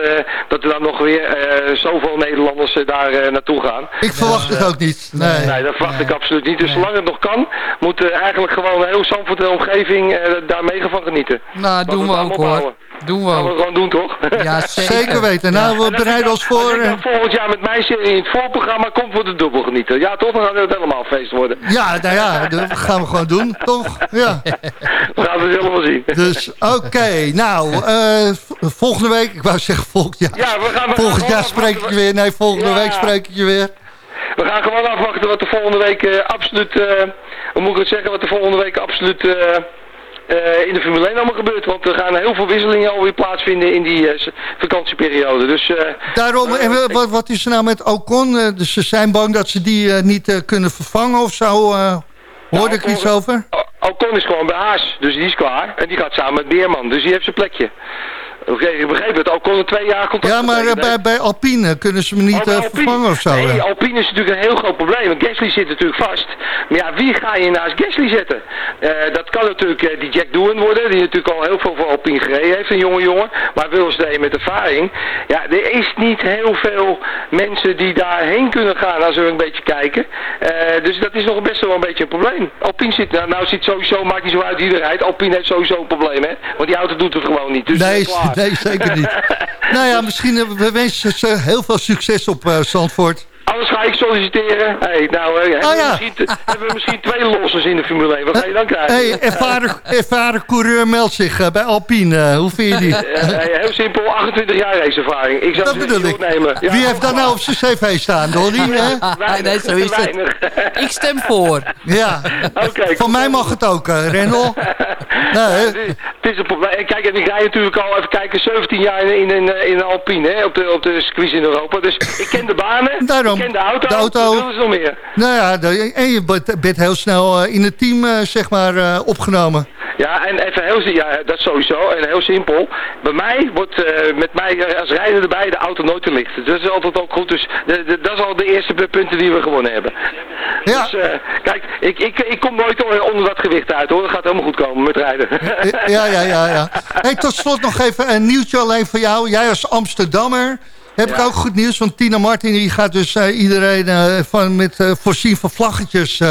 dat er dan nog weer zoveel Nederlanders daar uh, naartoe gaan. Ik verwacht het ook niet. Nee, nee dat verwacht nee. ik absoluut niet. Dus zolang het nog kan, moet uh, eigenlijk gewoon heel Zandvoort de omgeving uh, daar mega van genieten. Nou, doen we ook hoor. Doen we ook. we gewoon doen, toch? Ja, zeker, zeker weten. Nou, we bereiden ons voor... Als ik volgend jaar met mij in het voorprogramma komt, wordt het dubbel genieten. Ja, toch? Dan gaat het helemaal feest worden. Ja, nou ja, dat gaan we gewoon doen, toch? Ja. We gaan het helemaal zien. Dus, oké. Okay, nou, uh, volgende week... Ik wou zeggen volgend jaar. Ja, we gaan... We volgend gaan jaar spreek ik je weer. Nee, volgende ja. week spreek ik je weer. We gaan gewoon afwachten wat de volgende week uh, absoluut... Uh, hoe moet ik het zeggen? Wat de volgende week absoluut... Uh, in de Formule 1 allemaal gebeurt. Want er gaan heel veel wisselingen alweer plaatsvinden in die vakantieperiode. Dus, Daarom, en wat, wat, is er nou met Ocon? dus ze zijn bang dat ze die niet kunnen vervangen of zo? hoorde nou, ik iets over? Ocon is gewoon bij Haas, dus die is klaar. En die gaat samen met Beerman, dus die heeft zijn plekje. Oké, ik begreep het. Al kon er twee jaar contract Ja, maar bij, bij Alpine kunnen ze me niet uh, vervangen of zo? Nee, Alpine is natuurlijk een heel groot probleem. Want Gasly zit natuurlijk vast. Maar ja, wie ga je naast Gasly zetten? Uh, dat kan natuurlijk uh, die Jack Doohan worden. Die natuurlijk al heel veel voor Alpine gereden heeft. Een jonge jongen. Maar wil ze met ervaring. Ja, er is niet heel veel mensen die daarheen kunnen gaan als we een beetje kijken. dus dat is nog best wel een beetje een probleem. Alpine zit, nou, nou zit sowieso, maakt niet zo uit wie er rijdt. Alpine heeft sowieso een probleem, hè. Want die auto doet het gewoon niet. Dus nee, nee, zeker niet. nou ja, misschien we wensen ze heel veel succes op uh, Zandvoort. Anders ga ik solliciteren. Hey, nou, uh, hebben, oh, ja. we misschien, hebben we misschien twee lossers in de Formule 1. Wat ga je dan krijgen? Hey, ervaren, ervaren coureur meldt zich uh, bij Alpine. Uh, hoe vind je die? hey, heel simpel, 28 jaar raceervaring. Ik zou dat bedoel ik. Nemen. Ja, Wie heeft dan nou op zijn cv staan, Dolly? Weinig, nee, zo is het. Ik stem voor. Ja, okay, van mij mag het ook, Rendel. nee, het, is, het is een probleem. Kijk, en ik rij natuurlijk al, even kijken, 17 jaar in, in, in Alpine, hè, op, de, op de circuits in Europa. Dus ik ken de banen. Daarom. Ik ken de auto. De auto. Nog meer? Nou ja, de, en je bent heel snel in het team, uh, zeg maar, uh, opgenomen. Ja, en even heel, ja, dat sowieso. En heel simpel. Bij mij wordt uh, met mij als rijder erbij de auto nooit te licht. Dus dat is altijd ook goed. Dus de, de, dat is al de eerste punten die we gewonnen hebben. Ja. Dus kijk, ik, ik, ik kom nooit onder dat gewicht uit hoor. Dat gaat helemaal goed komen met rijden. ja, ja, ja. ja. Hey, tot slot nog even een nieuwtje alleen voor jou. Jij als Amsterdammer... Heb ja. ik ook goed nieuws, want Tina Martin die gaat dus uh, iedereen uh, van, met uh, voorzien van vlaggetjes...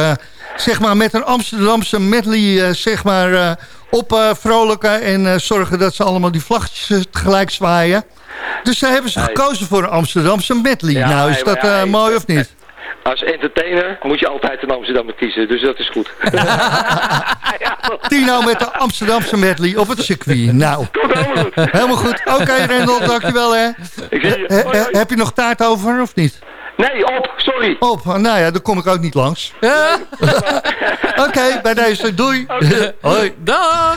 zeg maar met een Amsterdamse medley zeg maar, op vrolijken... en zorgen dat ze allemaal die vlaggetjes tegelijk zwaaien. Dus daar hebben ze gekozen voor een Amsterdamse medley. Ja, nou, is dat mooi of niet? als entertainer moet je altijd een Amsterdammer kiezen, dus dat is goed. Tino met de Amsterdamse medley op het circuit. Nou, helemaal goed. Oké, okay, Rendel, dankjewel hè. Ik je. Heb je nog taart over of niet? Nee, op, sorry. Op, oh, nou ja, daar kom ik ook niet langs. Oké, bij deze, doei. Hoi. Dag.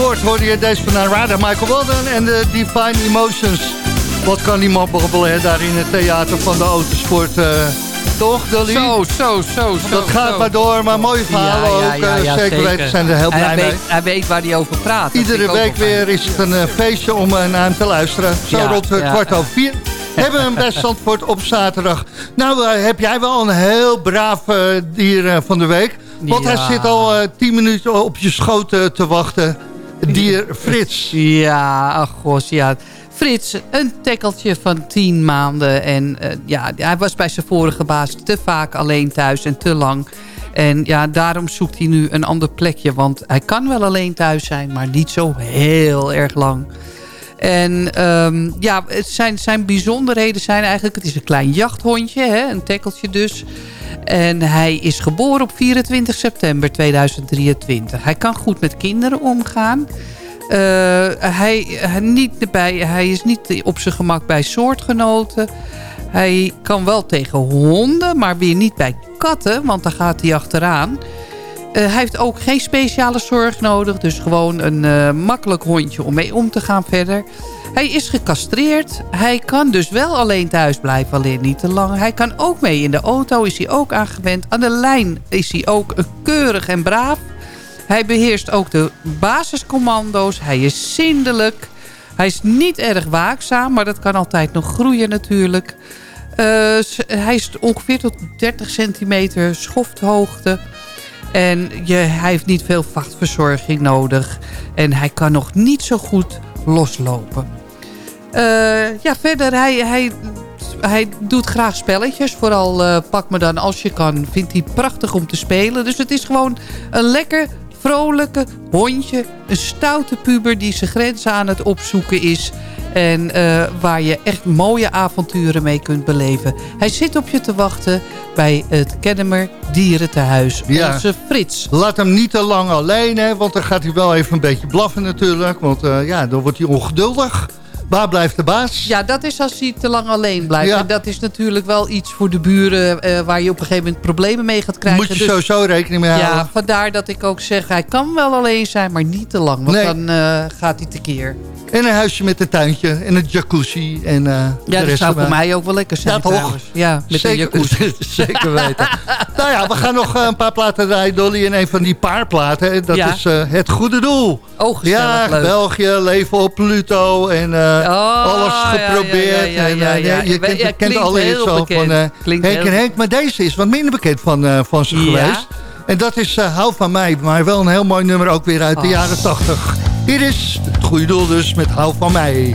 Zandvoort hoorde je deze van Rada Michael Walden en de Divine Emotions. Wat kan die man daar in het theater van de autosport. Eh, toch, Zo, zo, zo, zo. Dat gaat maar door, maar mooie verhalen ook. Eh, zeker, weten zijn er heel blij hij mee. Weet, hij weet waar hij over praat. Iedere week weer is het een eh, feestje om naar hem te luisteren. Zo rond kwart over vier hebben we hem bij Zandvoort op zaterdag. Nou, heb jij wel een heel braaf dier van de week. Want hij zit al tien minuten op je schoot te wachten. Dier Frits. Ja, ach gos, ja. Frits, een tekkeltje van tien maanden. En eh, ja, hij was bij zijn vorige baas te vaak alleen thuis en te lang. En ja, daarom zoekt hij nu een ander plekje. Want hij kan wel alleen thuis zijn, maar niet zo heel erg lang. En ehm, ja, zijn, zijn bijzonderheden zijn eigenlijk... Het is een klein jachthondje, hè, een tekkeltje dus. En hij is geboren op 24 september 2023. Hij kan goed met kinderen omgaan. Eh, hij, hij, niet bij, hij is niet op zijn gemak bij soortgenoten. Hij kan wel tegen honden, maar weer niet bij katten, want daar gaat hij achteraan. Eh, hij heeft ook geen speciale zorg nodig, dus gewoon een eh, makkelijk hondje om mee om te gaan verder. Hij is gecastreerd. Hij kan dus wel alleen thuis blijven, alleen niet te lang. Hij kan ook mee in de auto, is hij ook aangewend. Aan de lijn is hij ook keurig en braaf. Hij beheerst ook de basiscommando's. Hij is zindelijk. Hij is niet erg waakzaam, maar dat kan altijd nog groeien natuurlijk. Eh, hij is ongeveer tot 30 centimeter schofthoogte. En je, hij heeft niet veel vachtverzorging nodig. En hij kan nog niet zo goed loslopen. Eh, ja, verder, hij, hij, hij doet graag spelletjes. Vooral eh, pak me dan als je kan. Vindt hij prachtig om te spelen. Dus het is gewoon een lekker vrolijke hondje. Een stoute puber die zijn grenzen aan het opzoeken is. En eh, waar je echt mooie avonturen mee kunt beleven. Hij zit op je te wachten bij het Kennemer Dierentehuis. Ja. Onze Frits. Laat hem niet te lang alleen, hè, want dan gaat hij wel even een beetje blaffen natuurlijk. Want eh, ja, dan wordt hij ongeduldig. Waar blijft de baas? Ja, dat is als hij te lang alleen blijft. Ja. En dat is natuurlijk wel iets voor de buren... eh, waar je op een gegeven moment problemen mee gaat krijgen. Moet je Dus- sowieso rekening mee Ja, houden. vandaar dat ik ook zeg... hij kan wel alleen zijn, maar niet te lang. Want Nee. dan eh, gaat hij tekeer. En een huisje met een tuintje en een jacuzzi. En, de Ja, dat zou voor mij ook wel lekker zijn Ja, toch? trouwens. Ja, met een Zeker, jacuzzi. zeker weten. nou ja, we gaan nog een paar platen draaien, Dolly. En een van die paar platen, dat Ja. is Het Goede Doel. Oh, gezellig, Ja, leuk. België, leven op Pluto en Oh, alles geprobeerd. ja, ja, en, ja, ja. Je, kent, je alle hits al van eh, Henk heel- en Henk. Maar deze is wat minder bekend van, eh, van ze geweest. En dat is eh, Hou van mij. Maar wel een heel mooi nummer ook weer uit de Oh. jaren 80. Hier is het goede doel dus met Hou van mij.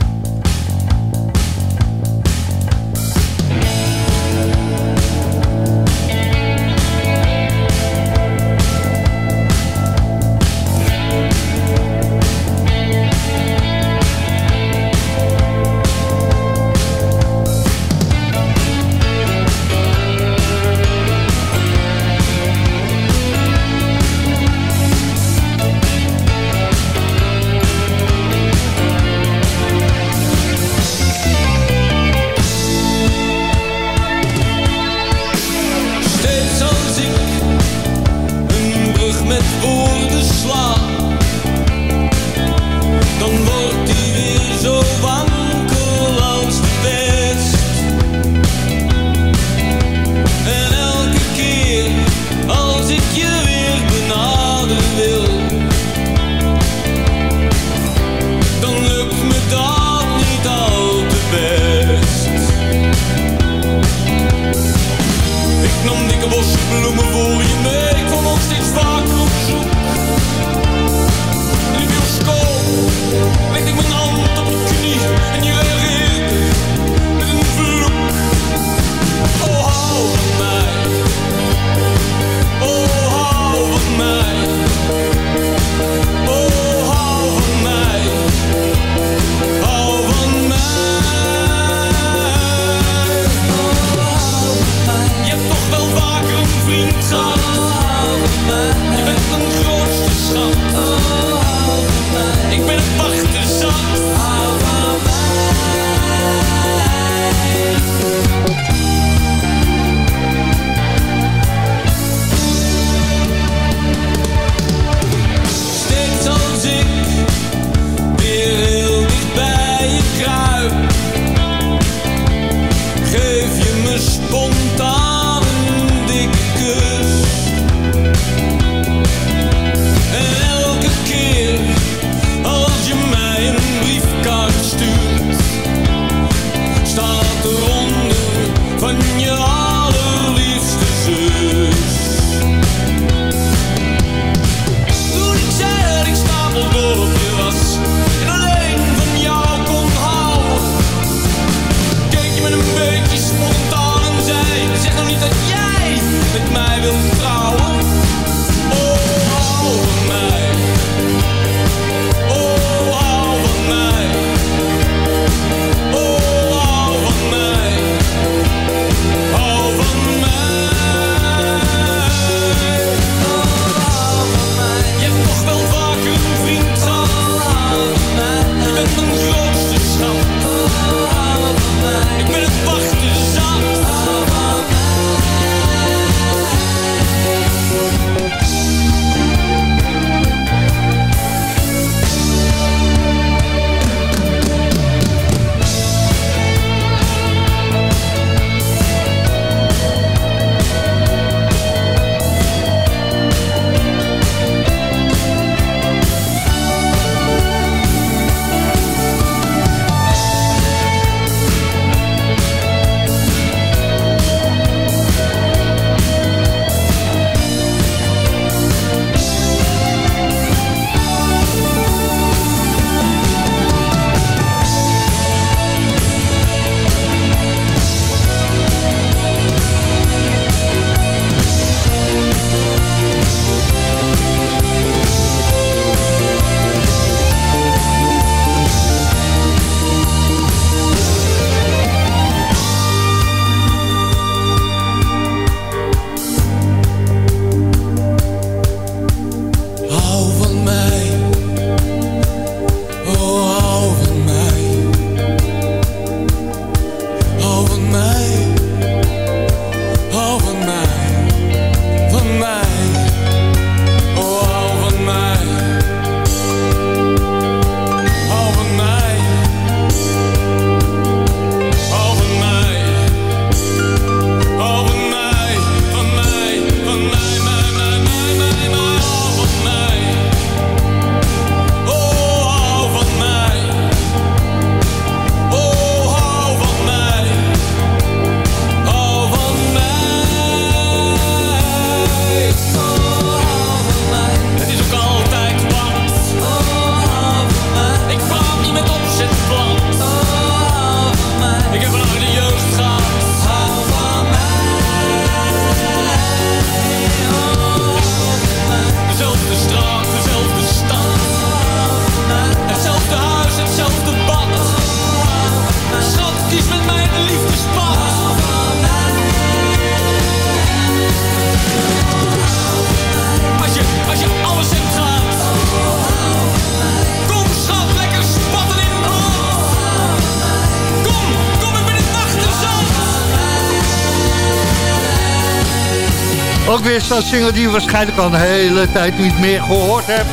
Zo'n single die je waarschijnlijk al een hele tijd niet meer gehoord hebt.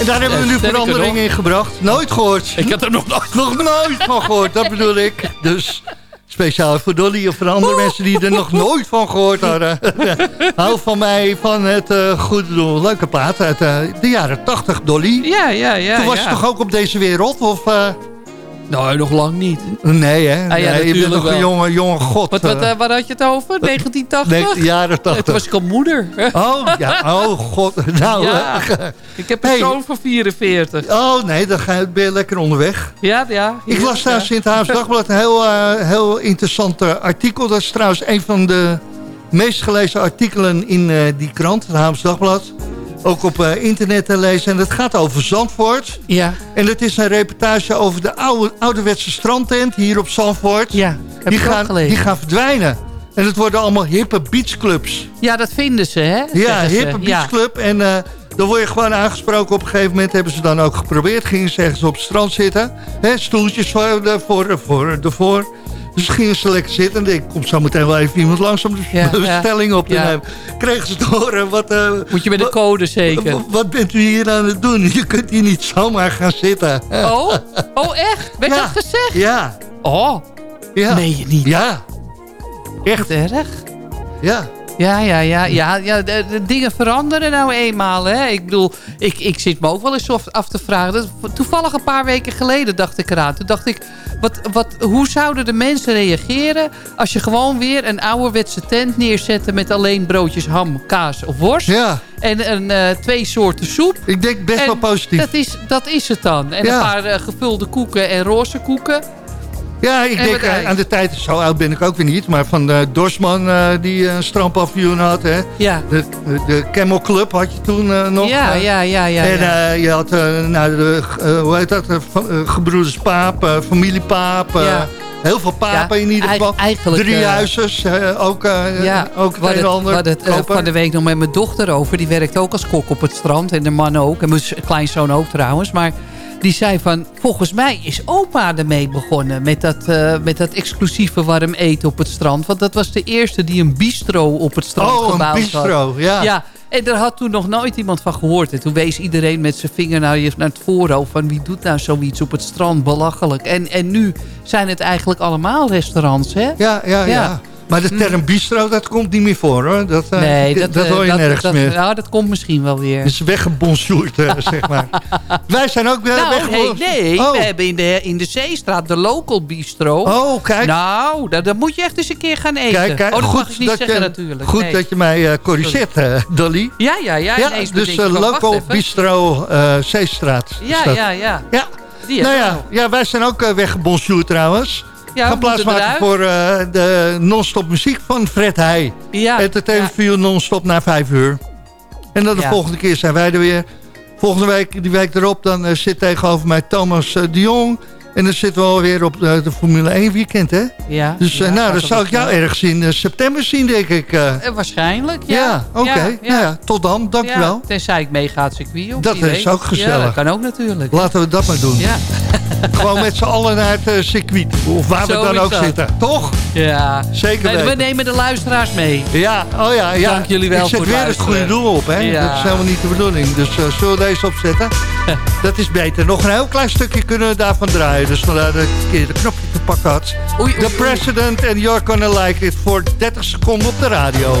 En daar hebben we nu verandering in gebracht. Nooit gehoord. Ik had hem nog nooit... Nog nooit van gehoord, dat bedoel ik. Dus speciaal voor Dolly of voor andere mensen die er nog nooit van gehoord hadden. Hou van mij, van het eh goede doel. Leuke plaat uit eh, de jaren 80, Dolly. Ja, ja, ja. Toen was ja. je toch ook op deze wereld? Of, eh, Nou, nog lang niet. nee, hè? Ah, ja, nee, je bent nog een jonge, jonge god. Wat, wat, eh. eh, waar had je het over? 1980? nee, jaren Eh, Toen 80. was ik al moeder. Oh, ja. Oh, god. Nou, Ja. eh, Ik heb een Hey. zoon van 44. oh nee, dan ga je, ben je lekker onderweg. Ja, ja. Ik las trouwens ja. in het Haams Dagblad een heel, heel interessant artikel. Dat is trouwens een van de meest gelezen artikelen in die krant, het Haams Dagblad. Ook op eh, internet te lezen. En het gaat over Zandvoort. Ja, En het is een reportage over de oude, ouderwetse strandtent hier op Zandvoort. ja. Heb die, gaan, gelezen. die gaan verdwijnen. En het worden allemaal hippe beachclubs. Ja, dat vinden ze, hè? Ja, hippe Ja. beachclub. En eh, dan word je gewoon aangesproken. Op een gegeven moment hebben ze dan ook geprobeerd. Gingen ze ergens op het strand zitten. Hè, stoeltjes voor, de, voor, voor, de voor. Dus gingen ze lekker zitten. En ik kom zo meteen wel even iemand langs om de Ja, bestelling op te Ja. nemen. Kregen ze horen, wat, eh, Moet je met de code zeker. wat, bent u hier aan het doen? Je kunt hier niet zomaar gaan zitten. Oh? Oh, echt? Werd Ja. dat gezegd? Ja, Oh, ja. meen je niet? Ja, Echt erg? ja. Ja, ja, ja, ja, ja de, de dingen veranderen nou eenmaal. Hè? Ik bedoel, ik, ik zit me ook wel eens af, te vragen. Dat, toevallig een paar weken geleden dacht ik eraan. Toen dacht ik, wat, wat, hoe zouden de mensen reageren... als je gewoon weer een ouderwetse tent neerzette... met alleen broodjes ham, kaas of worst... Ja, en een, eh, twee soorten soep. ik denk best En wel positief. Dat is, dat is het dan. En Ja. een paar eh, gevulde koeken en roze koeken. Ja, ik En denk wat eh, aan de tijd, zo oud ben ik ook weer niet... maar van de Dorsman eh, die een strandpavioen had. Hè. Ja, De, de Camel Club had je toen nog. ja, ja, ja. ja, en je had, nou, de, hoe heet dat, gebroeders Paap, familie Paap. Ja. Heel veel papen Ja, in ieder geval. eigenlijk, Drie huizers, ook, Ja, ook het een ander. hadden het van de week nog met mijn dochter over. Die werkt ook als kok op het strand. En de man ook. En mijn kleinzoon ook trouwens. Maar die zei van... Volgens mij is opa ermee begonnen. Met dat, eh, met dat exclusieve warm eten op het strand. Want dat was de eerste die een bistro op het strand Oh, gebouwd een had. bistro, ja. Ja, en daar had toen nog nooit iemand van gehoord. En toen wees iedereen met zijn vinger naar, je, naar het voorhoofd... van wie doet nou zoiets op het strand, belachelijk. En, en nu zijn het eigenlijk allemaal restaurants, hè? Ja, ja, ja. Ja. Maar de term bistro, dat komt niet meer voor hoor. Dat, eh, Nee, dat, dat, eh, hoor je nergens dat, meer. Nou, dat komt misschien wel weer. Het is weggebonjourd, eh, zeg maar. Wij zijn ook weer nou, hey, nee, oh. we hebben in de, in de Zeestraat de local bistro. Oh, kijk. Nou, daar moet je echt eens een keer gaan eten. Kijk, kijk, oh, dat goed, mag ik niet dat zeggen je, natuurlijk. goed nee. dat je mij corrigeert, Dolly. Ja, ja, ja. Ja, dus Local. Bistro Zeestraat. Ja, dat. ja, ja. ja. Die Nou ja, ja, wij zijn ook uh, trouwens. Ja, Gaan plaatsmaken voor eh, de non-stop muziek van Fred Heij. Ja, Entertainment voor non-stop na vijf uur. En dan de volgende keer zijn wij er weer. Volgende week, die week erop, dan eh, zit tegenover mij Thomas eh, de Jong. En dan zitten we alweer op de, de Formule 1 weekend, hè? ja. Dus ja, eh, nou, gaat dan wel zou ik jou snel. ergens in eh, september zien, denk ik. eh. Eh, waarschijnlijk, ja. ja, oké. Ja, Nou ja, tot dan, dankjewel. Ja, tenzij ik meega het circuit. Dat is ook gezellig. Ja, dat kan ook natuurlijk. Laten we dat maar doen. Ja, Gewoon met z'n allen naar het eh, circuit. Of waar we dan ook dat. zitten. Toch? ja. Zeker Nee, we weten. nemen de luisteraars mee. Ja, oh ja, ja. Dank jullie wel Ik zet voor weer het goede doel op, hè. Ja. Dat is helemaal niet de bedoeling. Dus eh, zullen we deze opzetten? dat is beter. Nog een heel klein stukje kunnen we daarvan draaien. Dus vandaar dat ik een keer de knopje te pakken had. Oei, The oei. President and You're Gonna Like It voor 30 seconden op de radio.